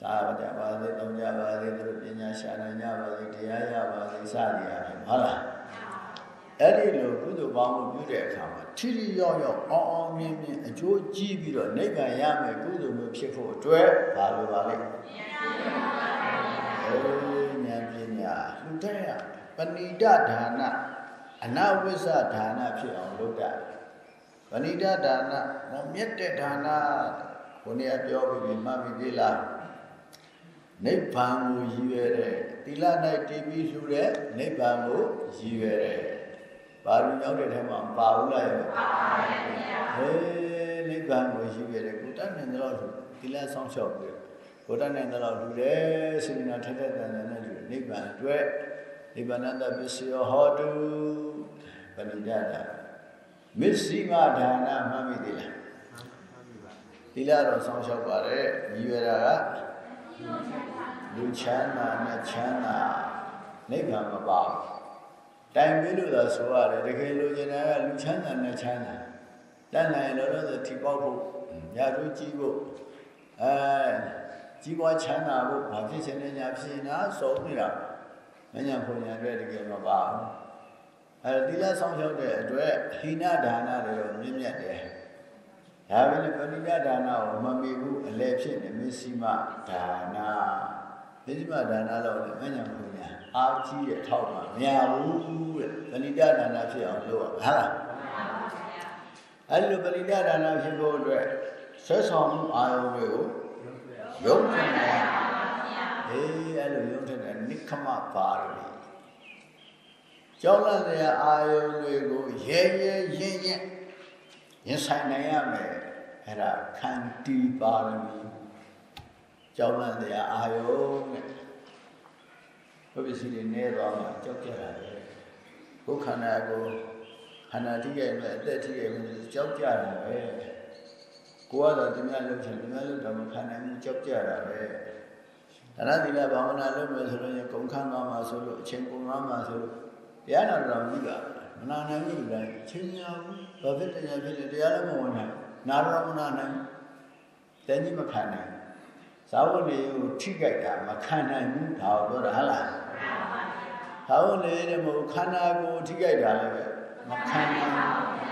သာဝတ္တပါစေတုံကြပါစေသူတို့ပညာရှာနိုင်ကြပါစေတရားရပါစေစသည်ရတယ်ဟုတ်လား အဲ့ဒီလိုကုသိုလ်ပေါင်းမှုပြုတဲ့အခါမှာထိထိရောက်ရောက်အောင်အောင်မြင်မြင်အကျိုးကြီးပြီးတော့နိဗ္ဗာန်ရမယ်ကုသိုလ်မျိုးဖြစ်ဖို့အတွက်ဘာလိုပါလဲဉာဏ်ပညာလူတဲ့ရပဏိတဒါနအနဝိဇ္ဇဒါနဖြစ်အောင်လုပ်တာပဏိတဒါနမမြတ်တဲ့ဒါနဘုန်းကြီးပြောပြီးမှတ်ပြီးပြီလားနိဗ္ဗာန်ကိုရည်ရွယ်တဲ့သီလ၌တည်ပြီးလှူတဲ့နိဗ္ဗာန်ကိုရည်ရွယ်တဲ့ ဘာလို့ရောက်တဲ့ထဲမှာမပါဘူးလားရောပါပါတယ်ဗျာဟေးနိဗ္ဗာန်ကိုရည်ရွယ်တဲ့ကိုတတ်နိုင်တဲ့လောက်သီလဆောင်လျှောက်ပြီးကိုတတ်နိုင်တဲ့လောက်လှူတယ်စေတနာထက်ထက်တန်တန်နဲ့လှူနိဗ္ဗာန်အတွက်နိဗ္ဗာန်တပစ္စယောဟောတုပဏိဒတာမစ္စိမဒါနမှတ်မိသေးလားသီလတော့ဆောင်လျှောက်ပါတယ်ရည်ရွယ်တာကလူချမ်းသာနဲ့ချမ်းသာနိဗ္ဗာန်မပါဘူး တိုင်ပြီးလို့သာဆိုရတယ်တကယ်လို့ကျင်တာကလူချမ်းသာနဲ့ချမ်းသာတတ်နိုင်လို့တော့ထိပေါက်ဖို့ညာတို့ကြည့်ဖို့အဲကြီးပွားချမ်းသာဖို့ဘာဖြစ်ချင်လဲညာဖြစ်နေတာစုံနေတာမညာဖွညာအတွက်တကယ်မပါဘူးအဲဒီလဆောင်လျှောက်တဲ့အတွက်ဟိနဒါနတွေတော့မြင့်မြတ်တယ်ဒါပဲလေပဏိဒဒါနကိုမမီဘူးအလဲဖြစ်နေမစ္စည်းမဒါနမစ္စည်းမဒါနတော့လည်းမညာဖွညာ အာကြီးရဲ့ထောက်မှာမရဘူးတဲ့ပဏိဒဒါနဖြစ်အောင်လုပ်ရမှာဟုတ်လားအဲ့လိုပရိဒဒါနဖြစ်ဖို့အတွက်ဆွဲဆောင်မှုအာယုံတွေကိုရုံးထနေအေးအဲ့လိုရုံးထနေနိခမပါရမီကြောက်လန့်တဲ့အာယုံတွေကိုရဲရဲရင်ရင်ရင်ဆိုင်နိုင်ရမယ်အဲ့ဒါခန္တီပါရမီကြောက်လန့်တဲ့အာယုံနဲ့ ဘုပ္ပစီတွေနေသွားမှကြောက်ကြတာလေဘုခန္ဓာကိုခန္ဓာထိခဲ့မယ်အသက်ထိခဲ့မယ်ကြောက်ကြတာပဲကိုကတော့ဒီများလုပ်ချင်ဒီများလုပ်တော့မခံနိုင်ဘူးကြောက်ကြတာပဲဒါနသီလဘာဝနာလုပ်မယ်ဆိုလို့ရင်ကုန်ခန်းသွားမှာဆိုလို့အချိန်ကုန်သွားမှာဆိုလို့တရားနာတော်ကြီးကမနာနိုင်ဘူးတိုင်းချင်းညာဘူးဘာဖြစ်တရားဖြစ်တယ်တရားလည်းမဝင်နိုင်နာတော်မနာနိုင်တန်ကြီးမခံနိုင်ဇာဝနေကိုထိကြိုက်တာမခံနိုင်ဘူးဒါကိုပြောတာဟုတ်လား ဇာဝနေတဲ့မဟုတ်ခန္ဓာကိုထိကြိုက်တာလည်းပဲမခံနိုင်ဘူး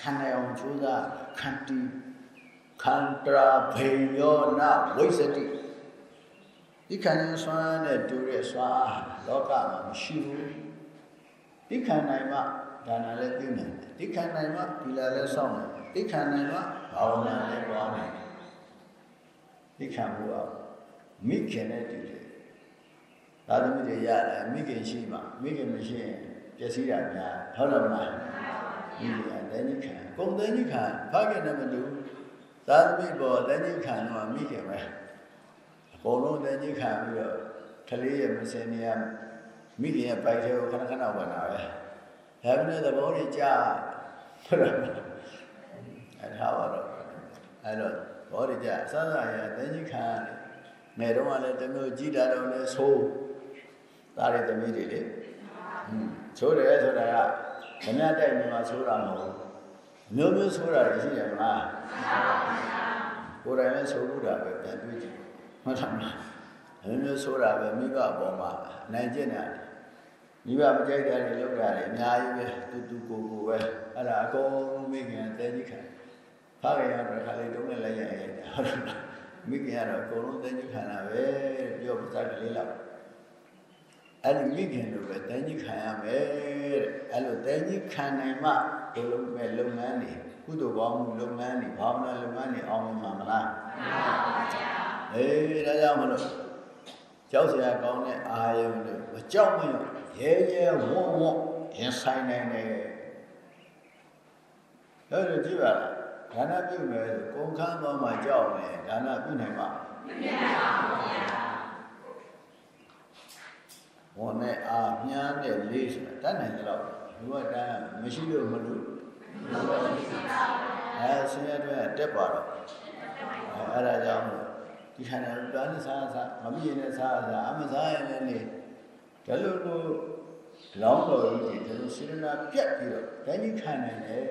ခံနိုင်အောင်ကြိုးစားခန္တီခန္တရာဘေယောနဝိသတိဒီခန္ဓာဆွမ်းနဲ့တူတဲ့ဆွမ်းလောကမှာမရှိဘူးဒီခန္ဓာမှဒါနလည်းပြုနိုင်တယ်ဒီခန္ဓာမှဒီလာလည်းစောင့်တယ်ဒီခန္ဓာမှဘာဝနာလည်းပွားနိုင်တယ်ဒီခန္ဓာကမိခင်နဲ့တူတယ် သာသမီတွေရတယ်မိခင်ရှိမှမိခင်မရှိရင်ပျက်စီးတာများဟုတ်တယ်မလားမိခင်တန်ကြီးခံပုံတန်ကြီးခံဖခင်နဲ့မတူသာသမီပေါ်တန်ကြီးခံတော့မိခင်ပဲအကုန်လုံးတန်ကြီးခံပြီးတော့ကလေးရဲ့မစင်နေရမိခင်ရဲ့ပိုက်ထဲကိုခဏခဏဝင်လာပဲဒါပေမဲ့သဘောတွေကြာဟုတ်တယ်အဲ့ဒါပါတော့အဲ့တော့ဘောတွေကြာစသရတန်ကြီးခံနေတော့လည်းတမျိုးကြည်တာတော့လည်းဆိုး သားတွေသမီးတွေလေဟွန်းဆိုးတယ်ဆိုတာကခမရတိုက်နေမှာဆိုးတာမဟုတ်ဘူးမျိုးမျိုးဆိုးတာရှိတယ်မလားကိုယ်တိုင်လည်းဆိုးလို့တာပဲပြန်တွေးကြည့်မှတ်ထားမလားမျိုးမျိုးဆိုးတာပဲမိဘအပေါ်မှာနိုင်ကျင့်တယ်မိဘမကြိုက်တာတွေလောက်တာတွေအများကြီးပဲတူတူကိုကိုပဲအဲ့ဒါအကုန်လုံးမိခင်တဲကြီးခံဖခင်ရတော့ခါလေးတုံးနဲ့လိုက်ရရင်ဟုတ်လားမိခင်ကတော့အကုန်လုံးတဲကြီးခံတာပဲပြောပစားကလေးလောက် အဲ့ဒီမိခင်လိုပဲတဲကြီးခံရမယ်တဲ့အဲ့လိုတဲကြီးခံနိုင်မှဘုလုံးမဲ့လုပ်ငန်းတွေကုသိုလ်ကောင်းမှုလုပ်ငန်းတွေဘာဝနာလုပ်ငန်းတွေအောင်မှာမလားမှန်ပါဗျာအေးဒါကြောင့်မလို့ကြောက်စရာကောင်းတဲ့အာယုံတွေမကြောက်မရွံ့ရဲရဲဝွန်းဝွန်းရင်ဆိုင်နိုင်တယ်အဲ့ဒါကြည့်ပါလားဒါနပြုမယ်ဆိုကုန်ခန်းပေါ်မှာကြောက်နေဒါနပြုနိုင်မှာမပြုနိုင်ပါဘူးဗျာ ဝန်နဲ့အာမြန်းတဲ့လေးဆိုတာတတ်နိုင်ကြတော့ဒီကတန်းမရှိလို့မလို့အဲဆင်းရဲတွေတက်ပါတော့အဲအဲ့ဒါကြောင့်ဒီခန္ဓာပန်းစားစားမမြင်တဲ့စားစားအမစားရင်လည်းဒါလို့လို့လောင်းတော်ကြီးဒီလိုစေရနာပြတ်ပြီးတော့တန်ကြီးခံနိုင်တယ်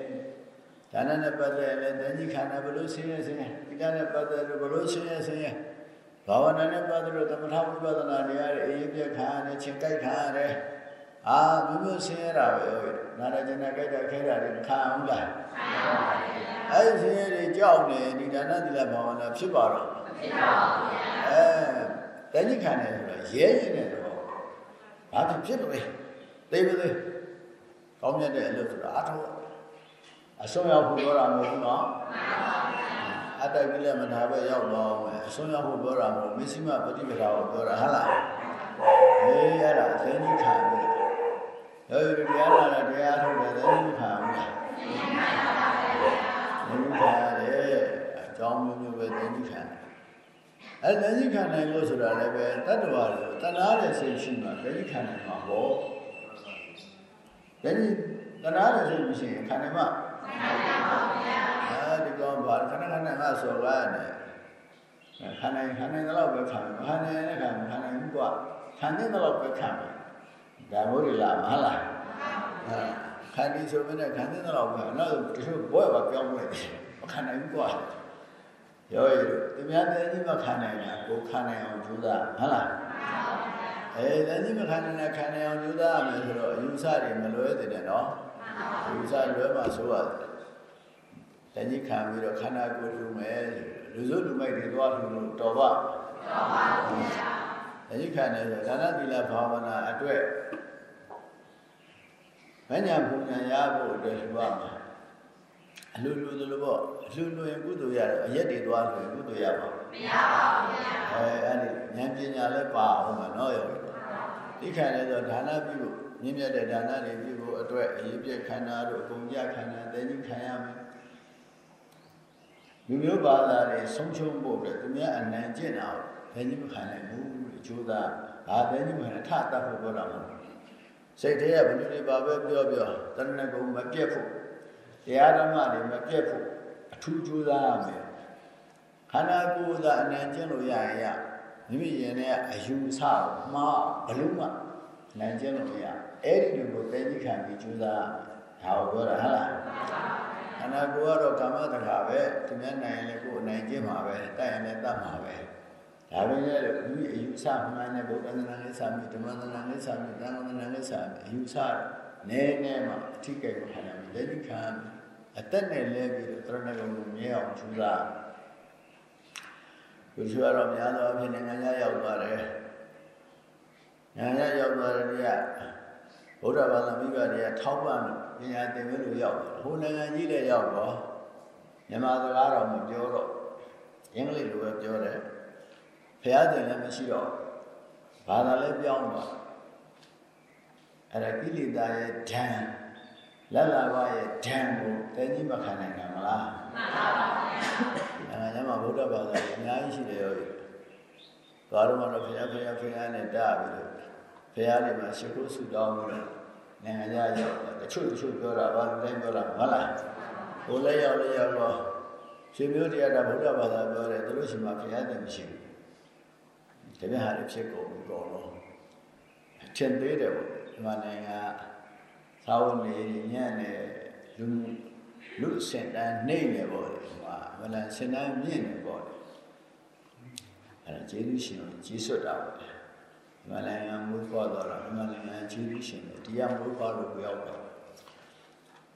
ဒါနနဲ့ပတ်သက်လည်းတန်ကြီးခံတယ်ဘလို့ဆင်းရဲဆင်းရဲဒီကနဲ့ပတ်သက်လို့ဘလို့ဆင်းရဲဆင်းရဲ ဘာဝနာနဲ့ပတ်သက်လို့သမထဝိပဿနာတရားတွေအေးပြက်ခံရတယ်ချင်းကြိုက်ခံရတယ်အာမျိုးမျိုးဆင်းရဲတာပဲဟုတ်ရဲ့နာရကျင်နာကြိုက်တာခဲတာတွေခံအောင်လားခံပါပါဘုရားအဲ့ဒီဆင်းရဲတွေကြောက်နေဒီဒါနသီလဘာဝနာဖြစ်ပါတော့ဖြစ်ပါပါဘုရားအဲတန်ကြီးခံတယ်ဆိုတာရဲရင်တဲ့တော့ဘာဖြစ်ဖြစ်လို့လဲသိပါသေးကောင်းမြတ်တဲ့အလုပ်ဆိုတာအထောက်အဆုံးရောက်ဖို့ပြောတာမဟုတ်ဘူးနော် အတ္တကိလေမနာပဲရောက်တော့မယ်အဆုံးရောက်ဖို့ပြောတာမဟုတ်မရှိမပฏิပဒါကိုပြောတာဟုတ်လားအေးအဲ့ဒါအသိဉာဏ်ခံပြီအဲဒီတရားနာတာတရားထုတ်တယ်သိဉာဏ်ခံဘူးလားသိဉာဏ်ခံပါပါဘုရားသိဉာဏ်ခံရတယ်အကြောင်းမျိုးမျိုးပဲသိဉာဏ်ခံအဲ့သိဉာဏ်ခံနိုင်လို့ဆိုတာလည်းပဲတတ္တဝါတွေတဏှာတဲ့စိတ်ရှိမှသိဉာဏ်ခံနိုင်မှာပေါ့ဒါကြီးတဏှာတဲ့စိတ်မရှိရင်ခံနိုင်မှာ အဲဒီကောင်ဘာခဏခဏငါဆော်ကားနေခံနိုင်ခံနိုင်တော့ပဲခံမခံနိုင်လည်းခံမခံနိုင်ဘူးကွာခံတဲ့တော့ပဲခံမယ်ဒါမို့လေလားမဟုတ်လားခံပြီးဆိုမနဲ့ခံတဲ့တော့ပဲနောက်တချို့ဘွဲ့ပါပြောင်းလဲမခံနိုင်ဘူးကွာရောရသူများတဲ့ကြီးမခံနိုင်တာကိုခံနိုင်အောင်ကြိုးစားဟုတ်လားအဲတဲ့ကြီးမခံနိုင်တဲ့ခံနိုင်အောင်ကြိုးစားရမယ်ဆိုတော့အယူဆတွေမလွဲတဲ့နဲ့နော် အယူဆလွဲမှဆိုရတယ်တကြီးခံပြီးတော့ခန္ဓာကိုယ်လူမယ်လူစုလူမိုက်တွေသွားလူလို့တော်ပါတော်ပါဘူးဗျာတကြီးခံတယ်ဆိုဒါနသီလဘာဝနာအတွက်မညာဘုံညာရဖို့အတွက်လူရမှာအလှလှသလိုပေါ့အလှလှရင်ကုသိုလ်ရတယ်အရက်တွေသွားဆိုရင်ကုသိုလ်ရပါ့မရပါဘူးဗျာအဲအဲ့ဒီဉာဏ်ပညာလည်းပါအောင်မနော်ရောဒီခံလဲဆိုဒါနပြုဖို့ မြင့်မြတ်တဲ့ဒါနတွေပြုဖို့အတွက်အရေးပြည့်ခန္ဓာတို့အကုန်ကြခန္ဓာတည်ကြီးခံရမယ်လူမျိုးဘာသာတွေဆုံးရှုံးဖို့အတွက်သူများအနိုင်ကျင့်တာဘယ်နည်းမခံနိုင်ဘူးအကျိုးသားဘာဘယ်နည်းမခံထတတ်ဖို့ပြောတာမဟုတ်စိတ်ထဲကဘယ်လိုတွေပါပဲပြောပြောတဏှာကုံမပြတ်ဖို့တရားဓမ္မတွေမပြတ်ဖို့အထူးကြိုးစားရမယ်ခန္ဓာကိုယ်သာအနိုင်ကျင့်လို့ရရင်ရမိမိရင်ထဲကအယူဆမှားဘလို့မှနိုင်ကျင့်လို့မရ အဲ့ဒီလိုကိုတည်ကြီးခံပြီးကြိုးစားဒါကိုပြောတာဟုတ်လားခန္ဓာကိုယ်ကတော့ကာမတခါပဲသူများနိုင်ရင်လည်းကိုယ်အနိုင်ကျင့်မှာပဲတိုက်ရင်လည်းတတ်မှာပဲဒါပဲလေမိမိအယူဆမှန်တဲ့ဘုရားသနာနဲ့စာမိဓမ္မသနာနဲ့စာမိသံဃာသနာနဲ့စာမိအယူဆနည်းနည်းမှအထိကိကိုခံရမယ်လက်ကြီးခံအသက်နဲ့လဲပြီးတော့တရဏဂုံကိုမြဲအောင်ကြိုးစားလူရှိကတော့များသောအားဖြင့်နိုင်ငံခြားရောက်သွားတယ်နိုင်ငံခြားရောက်သွားတဲ့နေ့က ဗုဒ္ဓဘာသာမိဘတွေကထောက်ပံ့လို့ပညာသင်ပေးလို့ရောက်တယ်ဟိုနိုင်ငံကြီးလည်းရောက်တော့မြန်မာစကားတော့မပြောတော့အင်္ဂလိပ်လိုပဲပြောတယ်ဖះသင်လည်းမရှိတော့ဘာသာလည်းပြောင်းသွားအဲ့ဒါကိလေသာရဲ့ဓာန်လက်လာဘရဲ့ဓာန်ကိုတည်ကြီးမခံနိုင်တာမလားမှန်ပါပါဗျာနိုင်ငံခြားမှာဗုဒ္ဓဘာသာကြီးအများကြီးရှိတယ်ရော။သွားတော့မှတော့ဖះဖះဖះနဲ့တားပြီးတော့ ဖះတွေမှာရှ िख ုဆုတောင်းပြီးတော့နိုင်ငံခြားရောက်တယ်တချို့တချို့ပြောတာဘာလို့လဲပြောတာဟုတ်လား။ဟိုလည်းရောက်လည်းရောက်တော့ရှင်မျိုးတရားကဗုဒ္ဓဘာသာပြောတယ်သူတို့ရှိမှဖះတယ်မရှိဘူး။ဒီမဲ့ဟာတွေဖြစ်ကုန်ပြီပေါ့လို့အထင်သေးတယ်ပေါ့ဒီမှာနိုင်ငံသာဝန်နေညံ့နေလူလူစင်တန်းနေနေပေါ့လေဟိုမှာမလန်စင်တန်းမြင့်နေပေါ့လေအဲ့ဒါကျေးဇူးရှင်ကိုကြီးစွတ်တာပေါ့ လေဒီမှာနိုင်ငံမူပွားတော့ဒီမှာနိုင်ငံကျေးဇူးရှင်တယ်တရားမူပွားလို့ပြောက်တော့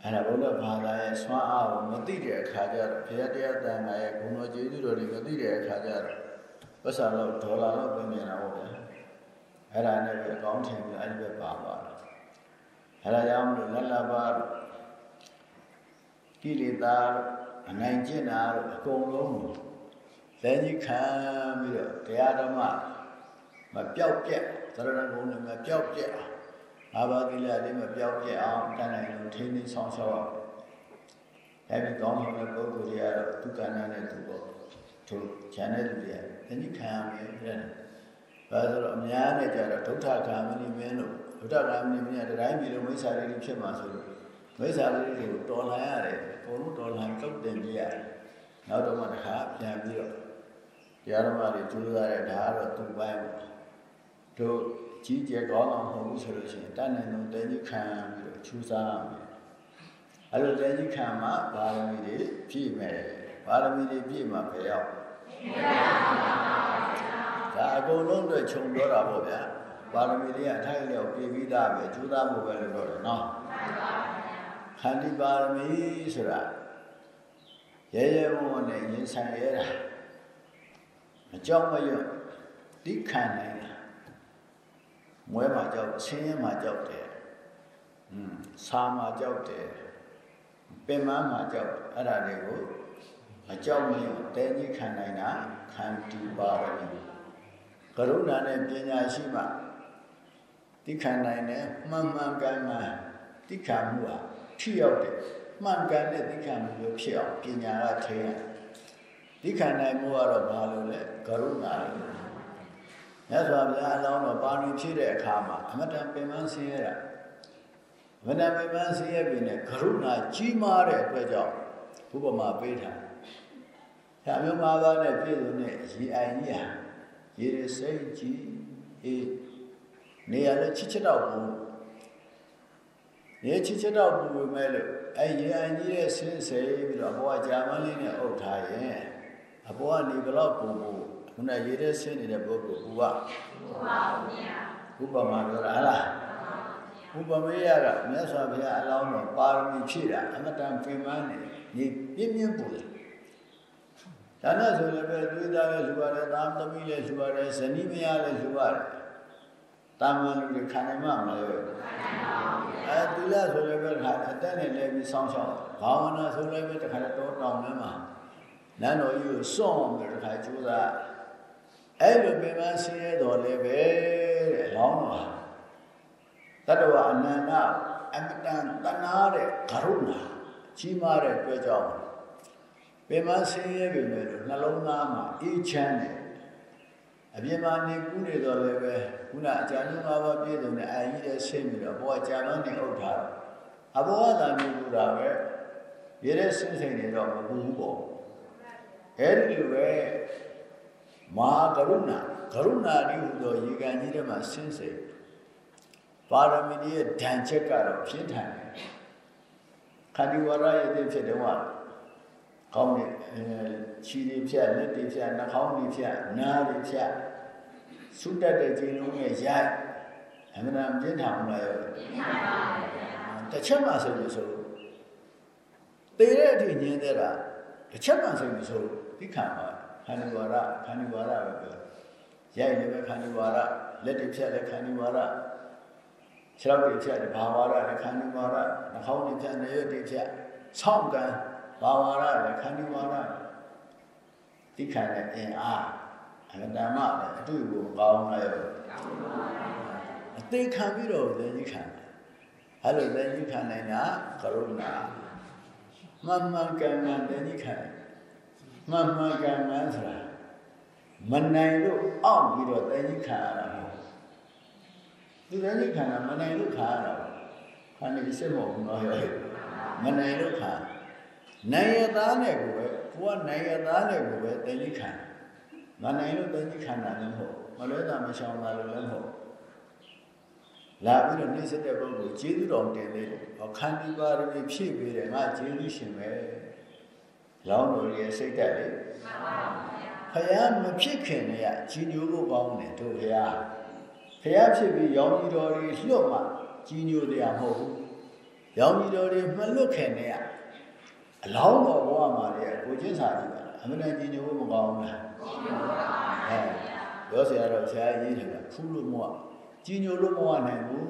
အဲ့ဒါဘုရားဘာသာရဲ့ဆွမ်းအားကိုမသိတဲ့အခါကျတော့ဘုရားတရားတန်ခါရဲ့ဂုဏ်တော်ကျေးဇူးတော်တွေမသိတဲ့အခါကျတော့ပတ်စံတော့ဒေါ်လာတော့ပြင်နေတာပေါ့ဗျာအဲ့ဒါနဲ့ပဲအကောင့်ထင်ပြီးအဲ့ဒီပဲပါသွားတယ်အဲ့ဒါကြောင့်မလို့လက်လပါတော့ကိလေသာအနိုင်ကျင့်တာတော့အကုန်လုံးလက်ကြီးခံပြီးတော့တရားဓမ္မ မပြောက်ပြက်သရဏဂုံနဲ့မပြောက်ပြက်အောင်ဘာဘာကိလေသာတွေမပြောက်ပြက်အောင်တန်နိုင်လို့ထိန်းသိမ်းဆောင်ရှောက်အောင်အဲဒီကောင်းတဲ့ပုဂ္ဂိုလ်တွေကတော့ဒုက္ခနာနဲ့သူပေါ့သူဉာဏ်နဲ့လူတွေကလက်ကြီးခံရမယ်တဲ့ဘာဆိုတော့အများနဲ့ကြတော့ဒုဋ္ဌဂာမဏိမင်းလို့ဒုဋ္ဌဂာမဏိမင်းကတိုင်းပြည်လုံးမိစ္ဆာတွေဖြစ်မှာဆိုလို့မိစ္ဆာလေးတွေကိုတော်လှန်ရတယ်အကုန်လုံးတော်လှန်ကုတ်တင်ပြရတယ်နောက်တော့မှတစ်ခါပြန်ပြီးတော့တရားဓမ္မတွေကျိုးစားတဲ့ဒါကတော့သူ့ပိုင်းပေါ့ တို့ကြီးကျယ်ကောင်းအောင်မဟုတ်ဘူးဆိုလို့ရှိရင်တဏ္ဍာန်တဲကြီးခံပြီးတော့ချူစားရမယ်အဲ့လိုတဲကြီးခံမှပါရမီတွေပြည့်မယ်ပါရမီတွေပြည့်မှပဲရောက်ဒါအကုန်လုံးအတွက်ခြုံပြောတာပေါ့ဗျာပါရမီတွေကအထိုက်အလျောက်ပြည့်ပြီးသားပဲကျူးသားမှုပဲလို့ပြောတယ်နော်ခန္တီပါရမီဆိုတာရဲရဲဝံ့ဝံ့နဲ့ရင်ဆိုင်ရတာအကြောင်းမရွံ့တိခံနိုင်တာ မွဲမှာကြောက်ဆင်းရဲမှာကြောက်တယ်อืมစာမှာကြောက်တယ်ပင်မမှာကြောက်အဲ့ဒါတွေကိုအကြောင်းမရွံ့တဲကြီးခံနိုင်တာခန္တီပါရမီကရုဏာနဲ့ပညာရှိမှတိခံနိုင်တယ်မှန်မှန်ကန်ကန်တိခံမှုဟာထိရောက်တယ်မှန်ကန်တဲ့တိခံမှုမျိုးဖြစ်အောင်ပညာကထိန်းရတိခံနိုင်မှုကတော့ဘာလို့လဲကရုဏာလို့ မြတ်စွာဘုရားအလောင်းတော်ပါဏိဖြစ်တဲ့အခါမှာအမတန်ပင်ပန်းဆင်းရဲတာအမတန်ပင်ပန်းဆင်းရဲပြီနဲ့ကရုဏာကြီးမားတဲ့အတွက်ကြောင့်ဘုပမာပေးထားဆရာမျိုးမာသားနဲ့ပြည့်စုံတဲ့ရေအိုင်ကြီးဟာရေရစိတ်ကြီးအေးနေရာနဲ့ချစ်ချစ်တော့ဘူးရေချစ်ချစ်တော့ဘူးပဲမဲ့လို့အဲရေအိုင်ကြီးရဲ့ဆင်းဆဲပြီးတော့ဘဝကြာမလေးနဲ့အုပ်ထားရင်အပေါ်ကနေဘလောက်ပူပူ ခုနရေထဲဆင်းနေတဲ့ပုဂ္ဂိုလ်ကဘုရားဗျာဥပမာပြောတာဟလားဥပမေယကမြတ်စွာဘုရားအလောင်းတော်ပါရမီဖြည့်တာအမတန်ပင်ပန်းနေညီပြင်းပြင်းပူတယ်ဒါနဲ့ဆိုလည်းပဲသွေးသားလည်းလှူရတယ်သားသမီးလည်းလှူရတယ်ဇနီးမယားလည်းလှူရတယ်တာမန်လူတွေခံနိုင်မှာမလားရောအဲသီလဆိုလည်းပဲခါအတက်နဲ့လည်းပြီးစောင်းရှောင်းဘာဝနာဆိုလည်းပဲတခါတော့တောင်းထဲမှာနန်းတော်ကြီးကိုစွန့်ပြီးတခါကြိုးစား အဲ့လိုပင်မဆင်းရဲတော်လည်းပဲတဲ့အလောင်းတော်တတ္တဝအနန္တအမတန်တနာတဲ့ကရုဏာကြီးမားတဲ့အတွက်ကြောင့်ပင်မဆင်းရဲပြီမဲ့လို့နှလုံးသားမှာအေးချမ်းတယ်အပြင်းမာနေကူးနေတော့လည်းပဲခုနအကြံဉာဏ်၅ပါးပြည့်စုံတဲ့အာကြီးတဲ့ဆင်းပြီးတော့ဘောအကြံလုံးနေဥထားတယ်အဘောကသာနေကူတာပဲရတဲ့ဆင်းစိမ်နေတော့မဘူးပေါ့အဲ့ဒီလိုပဲ မဟာကရုဏာကရုဏာဒီဟူသောရေကန်ကြီးထဲမှာဆင်းစိမ်ပါရမီရဲ့ဓာန်ချက်ကတော့ပြင်းထန်တယ်ခန္ဒီဝရရဲ့အသိဖြစ်တယ်ဟုတ်ကောင်းတယ်ခြေတွေဖြတ်လက်တွေဖြတ်နှာခေါင်းတွေဖြတ်နားတွေဖြတ်ဆုတတ်တဲ့ခြေလုံးရဲ့ရိုက်အမှန်တန်ပြင်းထန်မလားရောပြင်းထန်ပါဘူးတစ်ချက်မှဆိုလို့ဆိုတေတဲ့အထိညင်းတဲ့တာတစ်ချက်မှဆိုလို့ဆိုဒီခံပါ ခန္ဒီဝရခန္ဒီဝရပဲပြောရိုက်လည်းပဲခန္ဒီဝရလက်တွေဖြတ်လည်းခန္ဒီဝရခြေထောက်တွေဖြတ်တယ်ဘာဝရလည်းခန္ဒီဝရနှာခေါင်းတွေဖြတ်နေရွက်တွေဖြတ်ဆောင်းကန်ဘာဝရလည်းခန္ဒီဝရဒီခံတဲ့အင်အားအန္တမလည်းအတွေ့ကိုကောင်းလာရောအသေးခံပြီးတော့လည်းကြီးခံအဲ့လိုလည်းကြီးခံနိုင်တာကရုဏာမမှန်ကန်ကန်လည်းကြီးခံ မမှန်ကန်ကန်ဆိုတာမနိုင်လို့အောင့်ပြီးတော့လည်းကြီးခံရတာမဟုတ်သူလည်းကြီးခံတာမနိုင်လို့ခံရတာခန္ဓာကြီးစစ်မဟုတ်ဘူးနော်မနိုင်လို့ခံနိုင်ရသားနဲ့ကိုပဲကိုကနိုင်ရသားနဲ့ကိုပဲတည်ကြီးခံမနိုင်လို့တည်ကြီးခံတာလည်းမဟုတ်မလွဲတာမရှောင်တာလည်းမဟုတ်လာပြီးတော့နှိစ္စတဲ့ပုဂ္ဂိုလ်ကျေးဇူးတော်တင်သေးတယ်ဟောခန္တီပါရမီဖြည့်ပေးတယ်ငါကျေးဇူးရှင်ပဲ လောင်းတော်ရဲ့စိတ်တက်လေဖယားမဖြစ်ခင်တည်းကကြီးညိုဖို့ကောင်းတယ်တို့ဖယားဖယားဖြစ်ပြီးရောင်ကြီးတော်တွေလွတ်မှကြီးညိုတရားမဟုတ်ဘူးရောင်ကြီးတော်တွေမလွတ်ခင်တည်းကအလောင်းတော်ဘဝမှာလေကိုချင်းစာကြည့်ပါအမှန်တန်ကြီးညိုဖို့မကောင်းဘူးလားအဲပြောစရာတော့ဆရာကြီးတယ်ကဖူးလို့မဟုတ်ကြီးညိုလို့မဝနိုင်ဘူး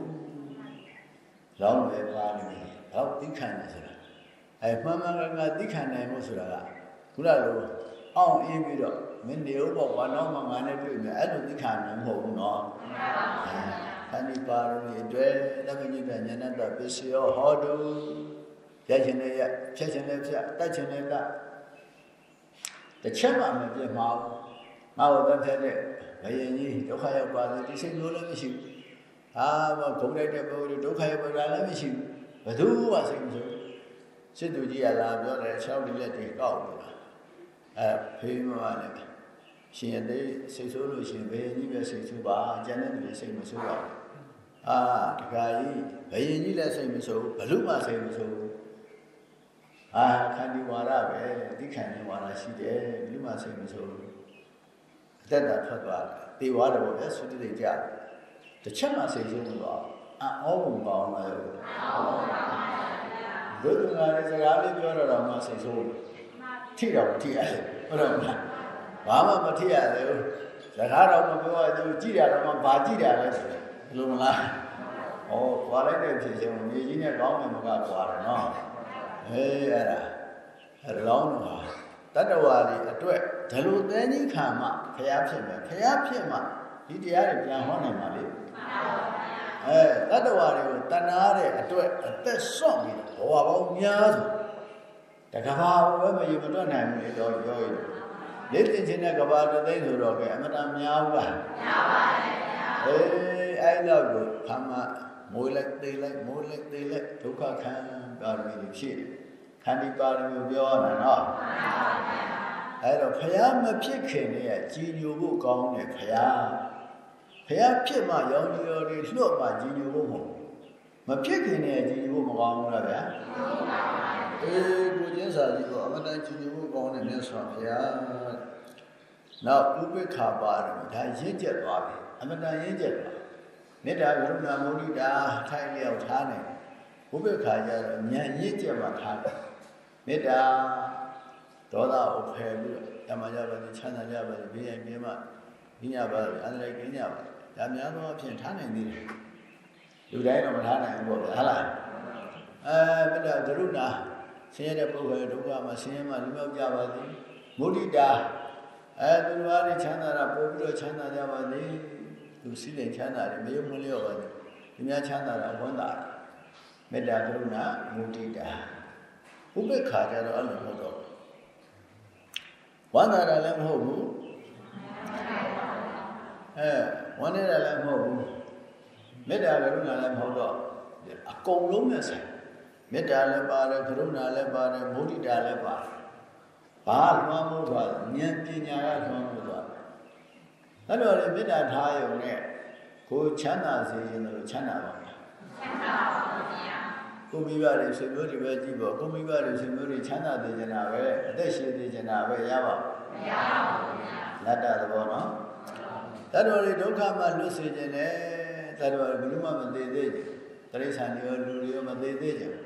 လောင်းပဲပါနေတယ်တော့သိခံတယ်ဆိုတာ အဲမှန်မှန်ကန်ကန်သိခံနိုင်မှုဆိုတာကခုနလိုအောင်အေးပြီးတော့မင်းနေဦးပေါ့ဘာတော့မှငါနဲ့တွေ့မယ်အဲ့လိုသိခံနိုင်မဟုတ်ဘူးနော်ခန္ဒီပါရမီအတွက်သဗ္ဗညိတဉာဏတပစ္စယောဟောတုရခြင်းနဲ့ရဖြတ်ခြင်းနဲ့ဖြတ်တတ်ခြင်းနဲ့တတ်တစ်ချက်မှမပြတ်မှာဘူးငါ့ကိုတတ်တဲ့ဘယင်ကြီးဒုက္ခရောက်ပါစေဒီစိတ်မျိုးလည်းမရှိဘူးအာမဂုံလိုက်တဲ့ပုဂ္ဂိုလ်ဒုက္ခရောက်ပါလည်းမရှိဘူးဘယ်သူမှစိတ်မဆိုး စစ်သူကြီးကလာပြောတယ်၆ဒီလက်တွေကောက်နေတာအဲဖေးမမလည်းရှင်ရတဲ့စိတ်ဆိုးလို့ရှင်ဘယင်ကြီးပဲစိတ်ဆိုးပါကျန်တဲ့လူတွေစိတ်မဆိုးပါဘူးအာတခါကြီးဘယင်ကြီးလည်းစိတ်မဆိုးဘလူမှစိတ်မဆိုးအာခန္ဒီဝါရပဲဒီခန္ဒီဝါရရှိတယ်ဘလူမှစိတ်မဆိုးအသက်တာထွက်သွားတယ်တေဝါတယ်ပေါ့ဗျာသုတိတိကြတစ်ချက်မှစိတ်ဆိုးမသွားအောဘုံပေါင်းလာရောအောဘုံပေါင်းပါ ဗျာဘုရားကလည်းစကားလေးပြောတော့မှစိတ်ဆိုးတယ်ထိတော့မထိရတယ်ဟုတ်တော့မလားဘာမှမထိရသေးဘူးစကားတော့မပြောရသေးဘူးကြည့်ရတော့မှဘာကြည့်ရလဲဆိုလို့မလားဩခွာလိုက်တဲ့ဖြစ်ချင်းမြေကြီးနဲ့ကောင်းတယ်မကခွာတယ်နော်ဟေးအဲ့ဒါအဲ့လောင်းတော့တတ္တဝါတွေအတွက်ဒီလိုသင်္ကြီးခံမှဖျားဖြစ်မယ်ဖျားဖြစ်မှဒီတရားတွေပြန်ဟောနိုင်ပါလေအဲတတ္တဝါတွေကိုတဏှာတဲ့အတွက်အသက်ဆွန့်ပြီး ဘဝပေါင်းများစွာတကဘာဘယ်မယူမတွက်နိုင်ဘူးလေတော့ပြောရင်လေ့တင်ခြင်းတဲ့ကဘာတသိန်းဆိုတော့ကဲအမတန်များဘူးလားများပါတယ်ဗျာအေးအဲ့လောက်ကိုခမမိုးလိုက်သေးလိုက်မိုးလိုက်သေးလိုက်ဒုက္ခခံပါရမီဖြစ်ခန္ဒီပါရမီပြောတာနော်မှန်ပါဗျာအဲ့တော့ဖះမဖြစ်ခင်တည်းကကြီးညိုဖို့ကောင်းတယ်ဖះဖះဖြစ်မှရောင်ကြီးရော်တွေလွတ်မှကြီးညိုဖို့မဟုတ် မဖြစ်ခင်တည်းကကြီးညိုဖို့မကောင်းဘူးလားဗျာအေးကိုကျင်းစာကြီးကအမတန်ကြီးညိုဖို့ကောင်းတယ်မြတ်စွာဘုရားနောက်ဥပိ္ပခာပါရမီဒါရင့်ကျက်သွားပြီအမတန်ရင့်ကျက်သွားမေတ္တာကရုဏာမုဒိတာထိုင်လျောက်ထားနေဥပိ္ပခာကြတော့ဉာဏ်ရင့်ကျက်မှထားတယ်မေတ္တာဒေါသကိုဖယ်ပြီးတော့ဓမ္မကြပါစေချမ်းသာကြပါစေဘေးရန်ပြင်းမှညညပါစေအန္တရာယ်ကင်းကြပါစေဒါများသောအဖြစ်ထားနိုင်သေးတယ် လူတိုင်းတော့မထားနိုင်ဘူးပေါ့ဗျာဟုတ်လားအဲမေတ္တာကရုဏာဆင်းရဲတဲ့ပုဂ္ဂိုလ်ဒုက္ခမှာဆင်းရဲမှလူမြောက်ကြပါစေမုဒိတာအဲသူတို့အားဖြင့်ချမ်းသာတာပို့ပြီးတော့ချမ်းသာကြပါစေသူစိတ်နဲ့ချမ်းသာတယ်မယုံမလျော့ပါဘူးဒီများချမ်းသာတာဝန်တာမေတ္တာကရုဏာမုဒိတာဥပေက္ခာကြတော့အဲ့လိုမဟုတ်တော့ဝန်တာလည်းမဟုတ်ဘူးအဲဝန်နေတာလည်းမဟုတ်ဘူး မေတ္တာကရုဏာလည်းမဟုတ်တော့အကုန်လုံးနဲ့ဆိုင်မေတ္တာလည်းပါတယ်ကရုဏာလည်းပါတယ်မုဒိတာလည်းပါတယ်ဘာလွှမ်းမိုးသွားဉာဏ်ပညာကလွှမ်းမိုးသွားအဲ့တော့လေမေတ္တာထားရုံနဲ့ကိုချမ်းသာစေခြင်းလို့ချမ်းသာပါမယ်ချမ်းသာပါဗျာကိုမိဘတွေဆွေမျိုးတွေပဲကြည့်ပေါ့ကိုမိဘတွေဆွေမျိုးတွေချမ်းသာစေချင်တာပဲအသက်ရှင်စေချင်တာပဲရပါ့မရပါဘူးဗျာလတ္တသဘောနော်တတ္တဝါတွေဒုက္ခမှလွတ်စေခြင်းနဲ့ သေးသေးကြဘူးတိရစ္ဆာန်တွေရောလူတွေရောမသေးသေးကြဘူး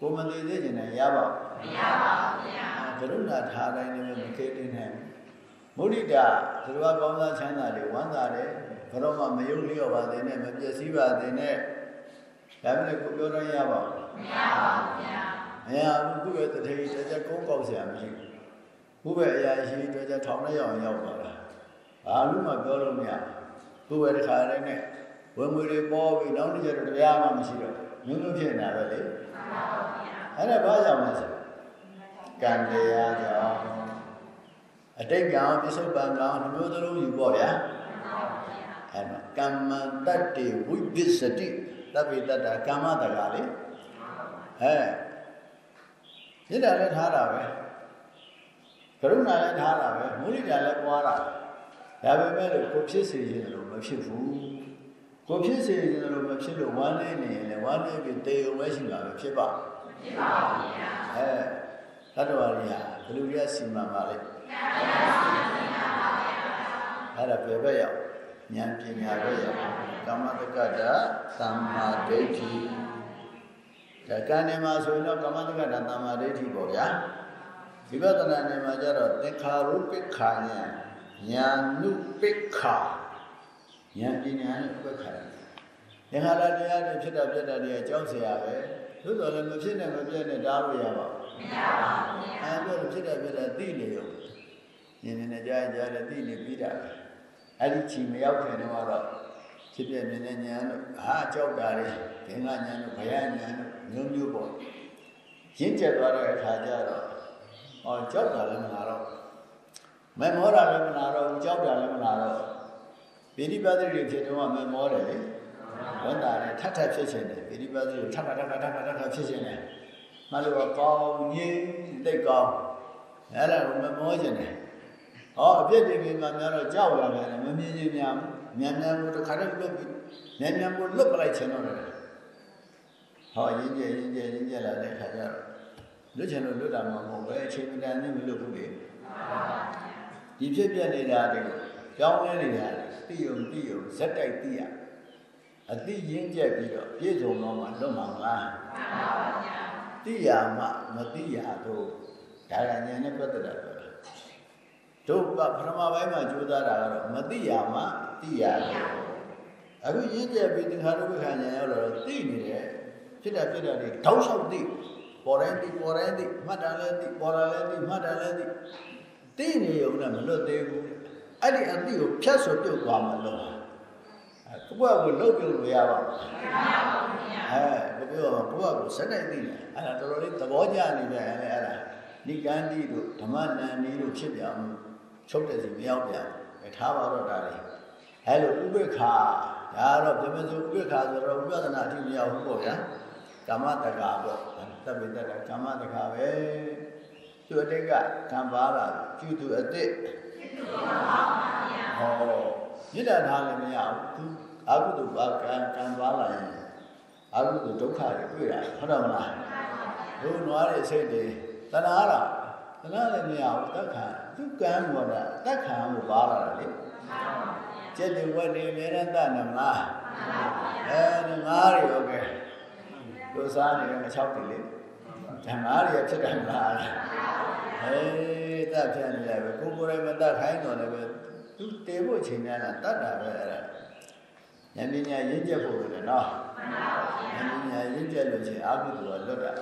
ကိုမသေးသေးခြင်းနဲ့ရပါ့မရပါဘူးဗျာကရုဏာထားတိုင်းလည်းမခေတင်နိုင်ဘူးမုဒိတာသူတော်ကောင်းသားချမ်းသာတွေဝမ်းသာတယ်ဘယ်တော့မှမယုံလျော့ပါသေးနဲ့မပျက်စီးပါသေးနဲ့ဒါပေမဲ့ကိုပြောတော့ရပါ့မရပါဘူးဗျာမရဘူးခုပဲတထေကြီးတစ်ချက်ကုန်းကောက်ဆရာမရှိဘူးခုပဲအရာရှိတစ်ချက်ထောင်နဲ့ရောက်ရောက်သွားတာဘာလို့မှပြောလို့မရဘူးခုပဲတစ်ခါတည်းနဲ့ ဝင်ငွေတွေပေါ်ပြီးနောက်တစ်ချက်တော့တရားမှမရှိတော့မျိုးမျိုးဖြစ်နေတာပဲလေမှန်ပါပါဗျာအဲ့ဒါဘာကြောင့်လဲဆိုကံတရားကြောင့်အတိတ်ကံပစ္စုပန်ကံဒီမျိုးသလုံးယူပေါ့ဗျာမှန်ပါပါဗျာအဲ့မှာကမ္မတတ္တိဝိပစ္စတိတပိတ္တကမ္မတကလေဟဲ့မေတ္တာလည်းထားတာပဲကရုဏာလည်းထားတာပဲမုဒိတာလည်းပွားတာဒါပေမဲ့လို့ကိုဖြစ်စေခြင်းလို့မဖြစ်ဘူး ကိုဖြစ်စေခြင်းလို့မဖြစ်လို့ဝမ်းနေနေရင်လည်းဝမ်းနေပြီးတေုံပဲရှိမှာပဲဖြစ်ပါဖြစ်ပါဘူးဗျာအဲတတ္တဝါတွေဟာဘယ်လိုရစီမံပါလဲအဲ့ဒါပဲပဲရောက်ဉာဏ်ပညာပဲရောက်ကမ္မတက္ကတာသမ္မာဒိဋ္ဌိဒါကံနေမှာဆိုရင်တော့ကမ္မတက္ကတာသမ္မာဒိဋ္ဌိပေါ့ဗျာဒီပဒနာနေမှာကျတော့သင်္ခါရုပ္ပခာဉာဏ်ဉာဏ်နုပ္ပခာ ဉာဏ်ပညာနဲ့ဥပ္ပခာသင်္ခါရတရားတွေဖြစ်တာပြတ်တာတွေအကြောင်းစရာပဲသို့တော်လည်းမဖြစ်နဲ့မပြတ်နဲ့တားလို့ရပါဘူးမရပါဘူးဗျာအဲပြောလို့ဖြစ်တယ်ဖြစ်တယ်သိနေရောညနေနဲ့ကြားကြားတယ်သိနေပြီးတာပဲအဲ့ဒီချီမရောက်ခင်တော့တော့ဖြစ်ပြမြင်တဲ့ညာတို့ဟာကြောက်တာလေဘင်္ဂညာတို့ဘယညာတို့မျိုးမျိုးပေါ့ရင့်ကျက်သွားတဲ့အခါကျတော့ဟောကြောက်တာလည်းမလာတော့မမောတာလည်းမလာတော့ဘူးကြောက်တာလည်းမလာတော့ ပိဋိပတ်တိတွေဖြစ်တော့မမောတယ်လေဝန်တာလည်းထပ်ထပ်ဖြစ်ခြင်းတယ်ပိဋိပတ်တိတွေထပ်ထပ်ထပ်ထပ်ထပ်ထပ်ထပ်ဖြစ်ခြင်းတယ်မလို့ကောင်းငင်းတိတ်ကောင်းအဲ့ဒါကိုမမောခြင်းတယ်ဟောအပြစ်တွေမြင်မှများတော့ကြောက်လာတယ်မမြင်ခြင်းများမြန်မြန်ကိုတစ်ခါတည်းလွတ်ပြီးမြန်မြန်ကိုလွတ်ပလိုက်ခြင်းတော့တယ်ဟောရင်းကျရင်းကျရင်းကျလာတဲ့ခါကျတော့လွတ်ချင်လို့လွတ်တာမှမဟုတ်ပဲအချိန်မတန်နဲ့မလွတ်ဘူးလေဒီဖြစ်ပြနေတာတွေကိုကြောင်းလဲနေတာ တိယုံတိယုံဇက်တိုက်တိရအတိရင်းကျက်ပြီးတော့ပြည့်စုံတော့မှလွတ်မှာမလားမှန်ပါပါဗျာတိယာမမတိယာတို့ဒါကဉာဏ်နဲ့ပတ်သက်တာပြောတာတို့ကပထမပိုင်းမှာကြိုးစားတာကတော့မတိယာမတိယာတို့အခုရင်းကျက်ပြီးသင်္ခါရုပ္ပခဏ်ဉာဏ်ရောက်လာတော့သိနေတယ်ဖြစ်တာဖြစ်တာတွေတောက်လျှောက်သိပေါ်တိုင်းသိပေါ်တိုင်းသိမှတ်တာလည်းသိပေါ်တာလည်းသိမှတ်တာလည်းသိသိနေုံနဲ့မလွတ်သေးဘူး အဲ့ဒီအသိကိုဖြတ်ဆိုပြုတ်သွားမှလို့အဲဘုရားကိုလှုပ်ပြုတ်လို့ရပါဘူးမရပါဘူးဗျာအဲဘယ်ပြောဘုရားကိုစက်တိုက်သိတယ်အဲ့ဒါတော်တော်လေးသဘောကျနေတယ်အဲ့ဒါနိကန္တိတို့ဓမ္မနန္ဒီတို့ဖြစ်ပြောင်းချုပ်တဲ့စီမရောက်ပြန်ဘူးထားပါတော့ဒါလေးအဲ့လိုဥပိ္ပခာဒါတော့ပြမစုဥပိ္ပခာဆိုတော့ဝိပဿနာအထိမရောက်ဘူးပေါ့ဗျာကာမတက္ကပေါ့သဗ္ဗေတ္တကကာမတက္ကပဲသူအတိတ်ကကံပါလာကျူသူအတိတ် ဟောမြစ်တာထားလည်းမရဘူးသူအကုသိုလ်ပါကံကံပါလာရင်အကုသိုလ်ဒုက္ခတွေတွေ့တာဟုတ်တယ်မလားဘုနွားတွေစိတ်တွေတဏှာတာတဏှာလည်းမရဘူးတက်ခံသူကံဘောတာတက်ခံကိုပါလာတယ်လေကျက်တွေဝက်တွေအများနဲ့တတ်နေမလားအဲဒီငါးတွေဟုတ်ကဲ့ကိုစားနေတယ်မချောက်တယ်လေဓမ္မတွေဖြစ်တယ်မလားအေး တက်ဖြစ်နေတယ်ပဲကိုကိုယ်တိုင်မတက်ခိုင်းတော့လည်းပဲသူတေဖို့ချိန်များတာတတ်တာပဲအဲ့ဒါဉာဏ်ပညာရင့်ကျက်ဖို့လည်းနော်မဉာဏ်ပညာရင့်ကျက်လို့ချင်းအာဟုသူကလွတ်တာ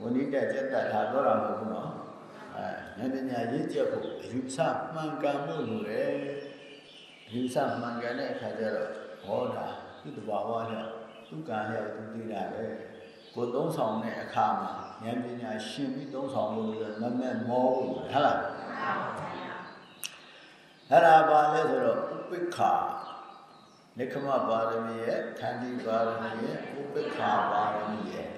ဝဏိတကျက်တတ်တာပြောတာမဟုတ်ဘူးနော်အဲဉာဏ်ပညာရင့်ကျက်ဖို့အယူဆမှန်ကန်မှုလိုတယ်အယူဆမှန်ကန်တဲ့အခါကျတော့ဟောတာသူ့တဘာဝနဲ့သူ့ကံလျောက်သူသိတာပဲကိုယ်သုံးဆောင်တဲ့အခါမှာ ဉာဏ်ပညာရှင်ပြီးသုံးဆောင်လို့လည်းမမဲ့မောဘူးဟုတ်လားအဲ့ဒါပါလဲဆိုတော့ဥပိ္ပခာနိခမပါရမီရဲ့ခန္တီပါရမီရဲ့ဥပိ္ပခာပါရမီရဲ့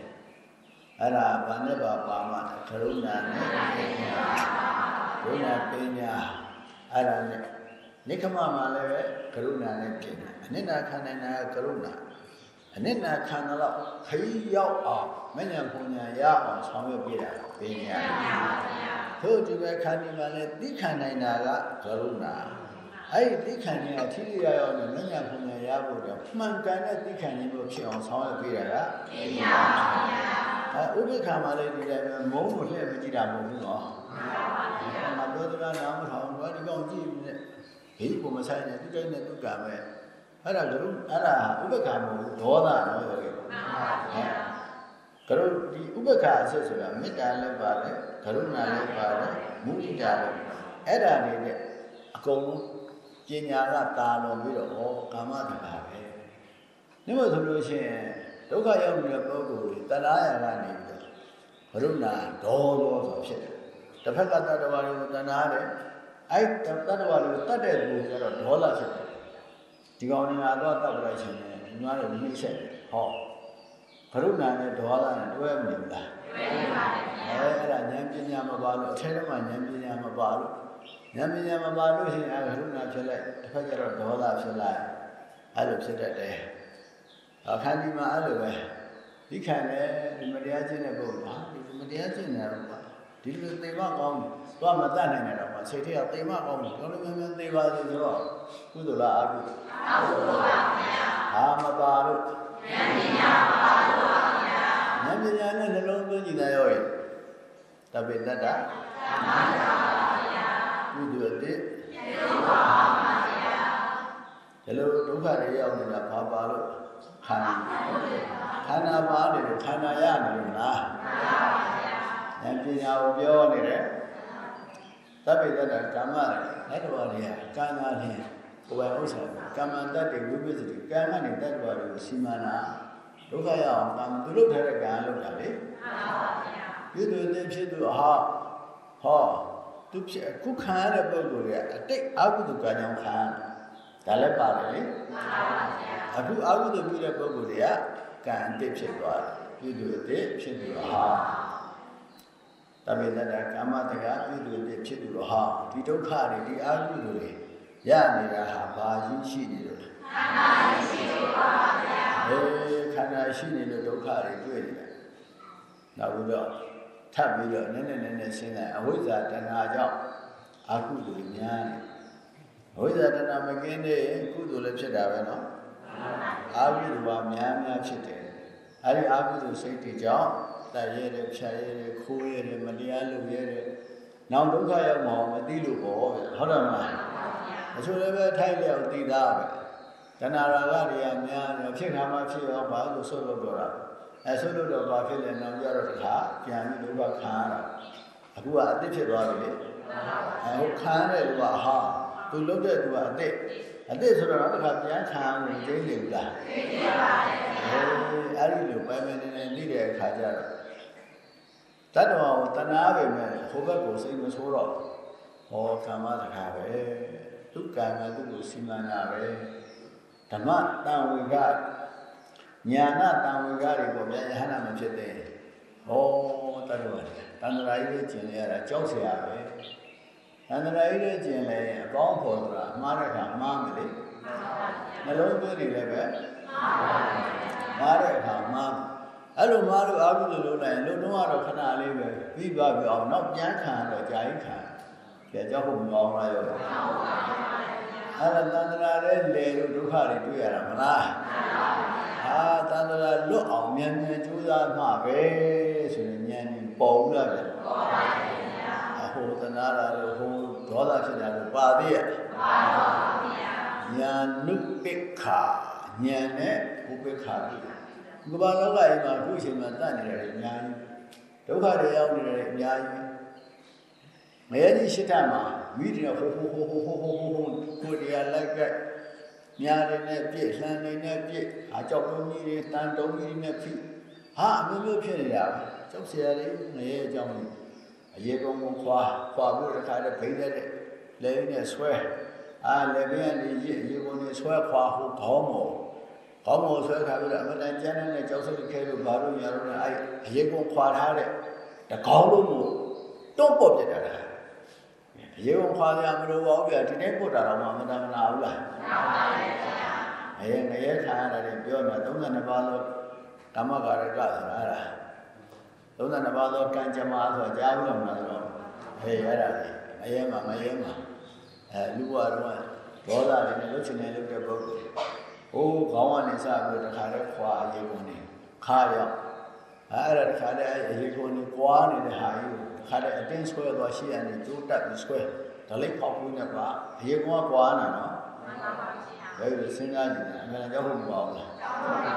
အဲ့ဒါဘာနဲ့ပါပါမှကရုဏာနဲ့ပညာကရုဏာပညာအဲ့ဒါနဲ့နိခမမှာလည်းပဲကရုဏာနဲ့ပညာအနိဋ္ဌခန္ဓာနာကရုဏာ အနိဋ္ဌခန္ဓာတော့ခရီးရောက်အောင်မဉ္ဇဉ်ပညာရအောင်ဆောင်ရွက်ပြတာပညာထို့ဒီပဲခန္ဒီမှာလည်းသိခံနိုင်တာကကရုဏာအဲ့ဒီသိခံခြင်းအထီးရရောက်နဲ့မဉ္ဇဉ်ပညာရဖို့တော့မှန်ကန်တဲ့သိခံခြင်းလို့ဖြစ်အောင်ဆောင်ရွက်ပြတာကပညာအဲဥပိ္ပခာမှာလည်းဒီတိုင်းပဲမုန်းလို့လှည့်မကြည့်တာမဟုတ်ဘူးနော်မှန်ပါဗျာမပြောသလားနားမထောင်ဘူးဒီကောင်ကြည့်နေဘေးကိုမဆိုင်နဲ့သူတိုင်းနဲ့သူကမဲ့ အဲ့ဒါကရုအဲ့ဒါဥပ္ပခာမဟုတ်ဘူးဒေါသနော်ယောဂီကရုဒီဥပ္ပခာအစစ်ဆိုတာမေတ္တာလည်းပါတယ်ကရုဏာလည်းပါတယ်မုဒိတာလည်းအဲ့ဒါတွေနဲ့အကုန်လုံးပညာကတာလွန်ပြီးတော့ဩကာမတကာပဲနိမဆိုလို့ရှိရင်ဒုက္ခရောက်နေတဲ့ပုဂ္ဂိုလ်တွေတဏှာရကနေပြီးတော့ကရုဏာဒေါသောဆိုဖြစ်တယ်တစ်ဖက်ကတတ္တဝါတွေကိုတဏှာတယ်အဲ့တတ္တဝါတွေကိုတတ်တဲ့လူကျတော့ဒေါသဖြစ်တယ် ဒီကောင်နေရာတော့တတ်ပလိုက်ခြင်းနဲ့ညီမတို့နှိမ့်ဆက်တယ်ဟောကရုဏာနဲ့ဒေါသနဲ့တွဲမနေဘူးလားတွဲနေပါတယ်ဗျာအဲအဲ့ဒါဉာဏ်ပညာမပါလို့အထက်ထဲမှာဉာဏ်ပညာမပါလို့ဉာဏ်ပညာမပါလို့ရှိရင်အဲကရုဏာဖြစ်လိုက်တစ်ဖက်ကျတော့ဒေါသဖြစ်လိုက်အဲ့လိုဖြစ်တတ်တယ်အခန်းဒီမှာအဲ့လိုပဲဒီခံနဲ့ဒီမတရားကျင့်တဲ့ပုဂ္ဂိုလ်ဟာဒီမတရားကျင့်နေတာတော့ဒီလိုသေမကောင်းတယ်သွားမတတ်နိုင်တယ်တော့ မှစိတ်ထဲကသေမကောင်းတယ်တော်တော်များများသေပါစေဆိုတော့ကုသိုလ်လားအကုသိုလ်အကုသိုလ်ပါဗျာဟာမပါလို့ဉာဏ်ပညာမပါလို့ပါဗျာဉာဏ်ပညာနဲ့နှလုံးသွင်းကြည့်တယ်ရောရဲ့တပိတ္တတာသမ္မာပါဗျာကုသိုလ်တိပြုပါပါဗျာဒီလိုဒုက္ခတွေရောက်နေတာဘာပါလို့ခန္ဓာခန္ဓာပါတယ်လို့ခန္ဓာရနေလို့လားမှန်ပါဗျာဉာဏ်ပညာကိုပြောနေတယ် သဗ္ဗေတ္တကာမလက်တော်တွေကကာမနဲ့ကိုယ်ပိုင်ဥစ္စာကာမတတ်တဲ့ဝိပဿနာကာမနဲ့တတ်တော်တွေကိုစီမံတာဒုက္ခရအောင်ကာမသူလုပ်ထားတဲ့ကံလုပ်တာလေမှန်ပါဗျာပြုသူတဲ့ဖြစ်သူဟာဟောသူဖြစ်ခုခံရတဲ့ပုံကိုယ်တွေကအတိတ်အကုသိုလ်ကံကြောင့်ခံဒါလည်းပါတယ်လေမှန်ပါဗျာအခုအကုသိုလ်ပြုတဲ့ပုံကိုယ်တွေကကံအတိတ်ဖြစ်သွားတယ်ပြုသူအတိတ်ဖြစ်သူဟာ ဒါပေမဲ့လည်းကာမတရားပြုလို့ဖြစ်သူတော့ဟာဒီဒုက္ခတွေဒီအာဟုတွေရနေတာဟာဘာရင်းရှိနေလို့ခန္ဓာရှိနေပါဗျာ။အဲခန္ဓာရှိနေလို့ဒုက္ခတွေတွေ့နေတာ။နောက်ပြီးတော့ထပ်ပြီးတော့နည်းနည်းနည်းနည်းရှင်းလိုက်အဝိဇ္ဇာတဏှာကြောင့်အာဟုတွေများတယ်။အဝိဇ္ဇာတဏှာမကင်းတဲ့ကုသိုလ်လည်းဖြစ်တာပဲနော်။အာဟုတွေကများများဖြစ်တယ်။အဲဒီအာဟုတွေစိတ်တွေကြောင့် တတ်ရဲတယ်ဖြတ်ရဲတယ်ခိုးရဲတယ်မတရားလုပ်ရဲတယ်နောက်ဒုက္ခရောက်မှမသိလို့ပေါ့ဗျဟုတ်တယ်မလားအချို့လည်းပဲထိုက်လျောက်သိသားပဲတဏှာရာဂတွေကများတယ်ဖြစ်ခါမှဖြစ်ရောဘာလို့ဆွတ်လို့တော့တာအဲဆွတ်လို့တော့ဘာဖြစ်လဲနောက်ကြတော့တခါပြန်ပြီးဒုက္ခခံရတာအခုကအတိဖြစ်သွားပြီလေအဲဟိုခံရတဲ့လူကဟာသူလုတ်တဲ့သူကအတိအတိဆိုတော့တခါပြန်ခံရလို့ကျင်းနေဘူးလားကျင်းနေပါတယ်အဲ့ဒီလိုပဲပဲနေနေနေတဲ့အခါကျတော့ တတ်တော်ကိုတနာပေမဲ့ဟိုဘက်ကိုစိတ်မဆိုးတော့ဟောကမ္မတခါပဲသူကံကသူ့ကိုစီမံတာပဲဓမ္မတန်ဝေကညာနာတန်ဝေကတွေပေါ့ဗျာယဟနာမဖြစ်တဲ့ဟောတတ်တော်တန်တရာကြီးကျင်လေရတာကြောက်เสียရပဲတန်တရာကြီးကျင်လေရင်အကောင်းဖို့ဆိုတာအမှားတဲ့ခါအမှားမလေနှလုံးသွင်းနေလည်းပဲမှားပါဘူးမှားတဲ့ခါမှား အဲ့လိုမှလို့အာဟုလို့လို့နိုင်လုံတော့ကတော့ခဏလေးပဲပြီးပါပြီအောင်နောက်ပြန်ခံတော့ကြာရင်ခံကြဲကြောက်ဖို့မအောင်လားရောမအောင်ပါဘူးအဲ့ဒါတန္တရာတဲ့လေလို့ဒုက္ခတွေတွေ့ရတာမလားမှန်ပါဘူးဟာတန္တရာလွတ်အောင်မြန်မြန်ကြိုးစားမှပဲဆိုရင်ဉာဏ်ကြီးပေါ်လာတယ်ပေါ်ပါဘူးအဟောတနာရာလို့ဟိုဒေါသဖြစ်တာလို့ပါသေးရဲ့ပါပါဘူးဉာဏ်နုပိခာဉာဏ်နဲ့ဥပိခာဖြစ်တယ် ဒီကမ္ဘာလောကကြီးမှာအခုအချိန်မှာတတ်နေတယ်အများကြီးဒုက္ခတွေရောက်နေတယ်အများကြီးမယကြီးရှိတာမှာမိတယ်ဟိုဟိုဟိုဟိုဟိုဟိုဟိုကိုတရားလိုက်ကမြားတွေနဲ့ပြည့်လှန်တွေနဲ့ပြည့်အကြောက်တုံးကြီးတွေတန်တုံးကြီးတွေနဲ့ဖြစ်ဟာအမျိုးမျိုးဖြစ်နေတာကျောက်ဆရာလေးငရဲအကြောင်းလေးအရေကုံကုံခွာခွာပြီးတခါတည်းဖိတဲ့လဲနဲ့ဆွဲအာလည်းပြန်ဒီရေကုံနဲ့ဆွဲခွာဟိုခေါင်းမော် ခေါင်းမောဆွဲခါပြီးတော့အမတန်ကျန်းတဲ့ကျောက်စလိခဲလို့ဘာလို့ညာလို့လဲအဲအရေကုန်းခွာထားတဲ့တကောင်းလုံးကိုတွန့်ပေါ်ပြတာလားရေကုန်းခွာရမလို့ပါဘူးဗျာဒီနေ့ပို့တာတော့မှမတန်မနာဘူးလားမှန်ပါပါဗျာအဲငရဲခံရတယ်ပြောနေတာ32ပါးလို့ဓမ္မကာရကဆိုတာအဲ့ဒါ32ပါးသောကံကြမ္မာဆိုတာကြားဘူးလားမလားဆိုတော့ဟေးအဲ့ဒါလေမရဲမှာမရဲမှာအဲလူဘဝတော့ဒေါသတွေနဲ့လှုပ်ချင်နေလှုပ်တဲ့ပုဂ္ဂိုလ် ဟိုးခေါင်းကနေစပြီးတခါတည်းခွာအရေးကုန်နေခါရောက်အဲ့ဒါတခါတည်းအရေးကုန်နေပွားနေတဲ့ဟာကြီးကိုတခါတည်းအတင်းဆွဲသွားရှိရနေကျိုးတက်ပြီးဆွဲဒါလေးပေါက်ပြီးနဲ့ပါအရေးကုန်ကပွားနေတာနော်မှန်ပါပါဘယ်လိုစဉ်းစားကြည့်လဲအမှန်ကြောက်ဖို့မပေါ့ဘူးလားကြောက်ပါပါ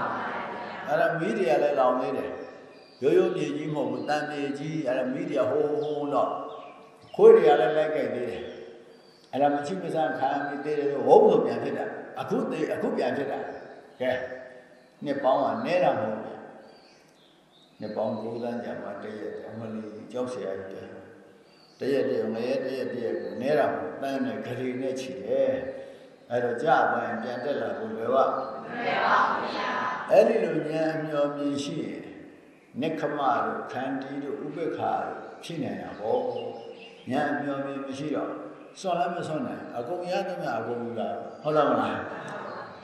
အဲ့ဒါမီးတွေကလည်းလောင်နေတယ်ရိုးရိုးမြေကြီးမဟုတ်ဘူးတန်မြေကြီးအဲ့ဒါမီးတွေကဟိုးဟိုးတော့ခွေးတွေကလည်းလိုက်ကြိုက်သေးတယ်အဲ့ဒါမချိမဆန်းခံပြီးသေးတယ်ဆိုဝုန်းဆိုပြန်ဖြစ်တာ အခုသေးအခုပြန်ဖြစ်တာကဲနှစ်ပေါင်းကနဲတာမဟုတ်ဘူးနှစ်ပေါင်း9သန်းကြာမှတရက်အမလီကြောက်เสียရတဲ့တရက်တည်းငရဲတရက်တရက်ကိုနဲတာမဟုတ်တန်းနဲ့ဂရီနဲ့ချီတယ်အဲ့တော့ကြာပိုင်းပြန်တက်လာဖို့လွယ်ပါလွယ်ပါဗျာအဲ့ဒီလိုဉာဏ်မျောမြင်ရှိရင်နိခမတို့ခန္တီတို့ဥပ္ပခါတို့ဖြစ်နေတာပေါ့ဉာဏ်မျောမြင်မရှိတော့ စွန့်လည်းမစွန့်နိုင်အကုန်ရသမျှအကုန်ယူလာဟုတ်လားမလား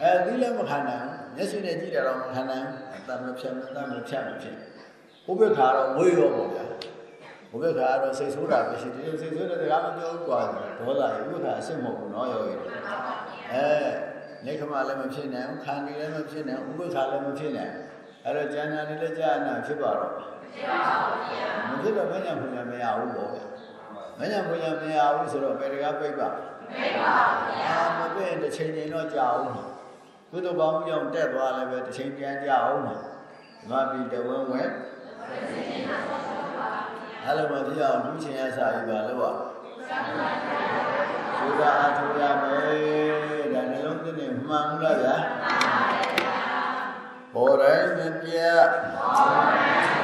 အဲဒီလည်းမခံနိုင်မျက်စိနဲ့ကြည့်တာတော့မခံနိုင်အတမဖြတ်မတမဖြတ်မဖြစ်ဥပ္ပခါတော့ဝေးရောပေါ့ဗျာဥပ္ပခါတော့စိတ်ဆိုးတာမရှိဒီလိုစိတ်ဆိုးတဲ့စကားမပြောဘူးကွာဒေါသရေဥပ္ပခါအစ်စ်မဟုတ်ဘူးနော်ရောရည်အဲနေခမလည်းမဖြစ်နိုင်ဘူးခံနေလည်းမဖြစ်နိုင်ဥပ္ပခါလည်းမဖြစ်နိုင်အဲ့တော့ဉာဏ်နာနေလည်းကြာနာဖြစ်ပါတော့ဖြစ်ပါဘူးဗျာမဖြစ်တော့မညာဘုရားမရဘူးပေါ့ဗျာ မညာဘုရားမရဘူးဆိုတော့ဘယ်တကားပြိပ္ပပြိပ္ပပါဗျာမပြည့်တစ်ချိန်ချိန်တော့ကြာအောင်ကုသိုလ်ပေါင်းကြောင့်တက်သွားလည်းပဲတစ်ချိန်ပြန်ကြာအောင်ဒီမှာပြီးတဝန်းဝဲအဲ့လိုမဖြစ်အောင်လူချင်းရစာယူပါလို့ပါသုဒ္ဓအထုရမယ်ဒါနှလုံးသွင်းနေမှန်ဘူးလားဗျာပေါ်တိုင်းမပြတ်ပေါ်တိုင်း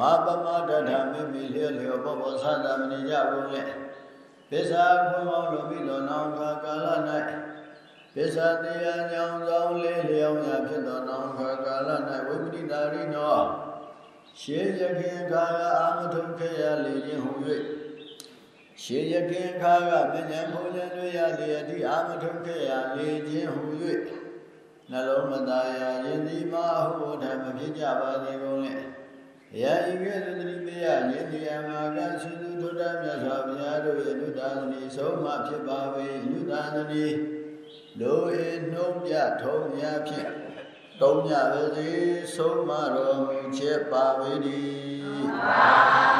မာပမတထမိမိလျက်လျောဘောဘောသသမဏိကြကုန်လေပစ္စာခွန်မောလိုပြီးတော်နောင်ခါကာလ၌ပစ္စာတရားညောင်းဆောင်လေးလျောင်းရာဖြစ်တော်နောင်ခါကာလ၌ဝိပတိတာရိနောရှေးရခင်ခါအာမထုခေယလေခြင်းဟု၍ရှေးရခင်ခါကမဉ္ဇဉ်ဘုံဉ္ဇဉ်တို့ရလျက်ဒီအာမထုခေယလေခြင်းဟု၍နှလုံးမသားရာယင်ဒီမဟုဓမ္မဖြစ်ကြပါစေကုန်လေ။ ရာဤကဲ့သို့သတိပေးရယင်ဒီယမှာကသုသူထုဒ္ဓမြတ်စွာဘုရားတို့ရဲ့နုတာသနီဆုံးမဖြစ်ပါပေနုတာသနီတို့၏နှုံးပြထုံးများဖြင့်တုံးကြပါစေဆုံးမတော်မူချက်ပါပေ၏။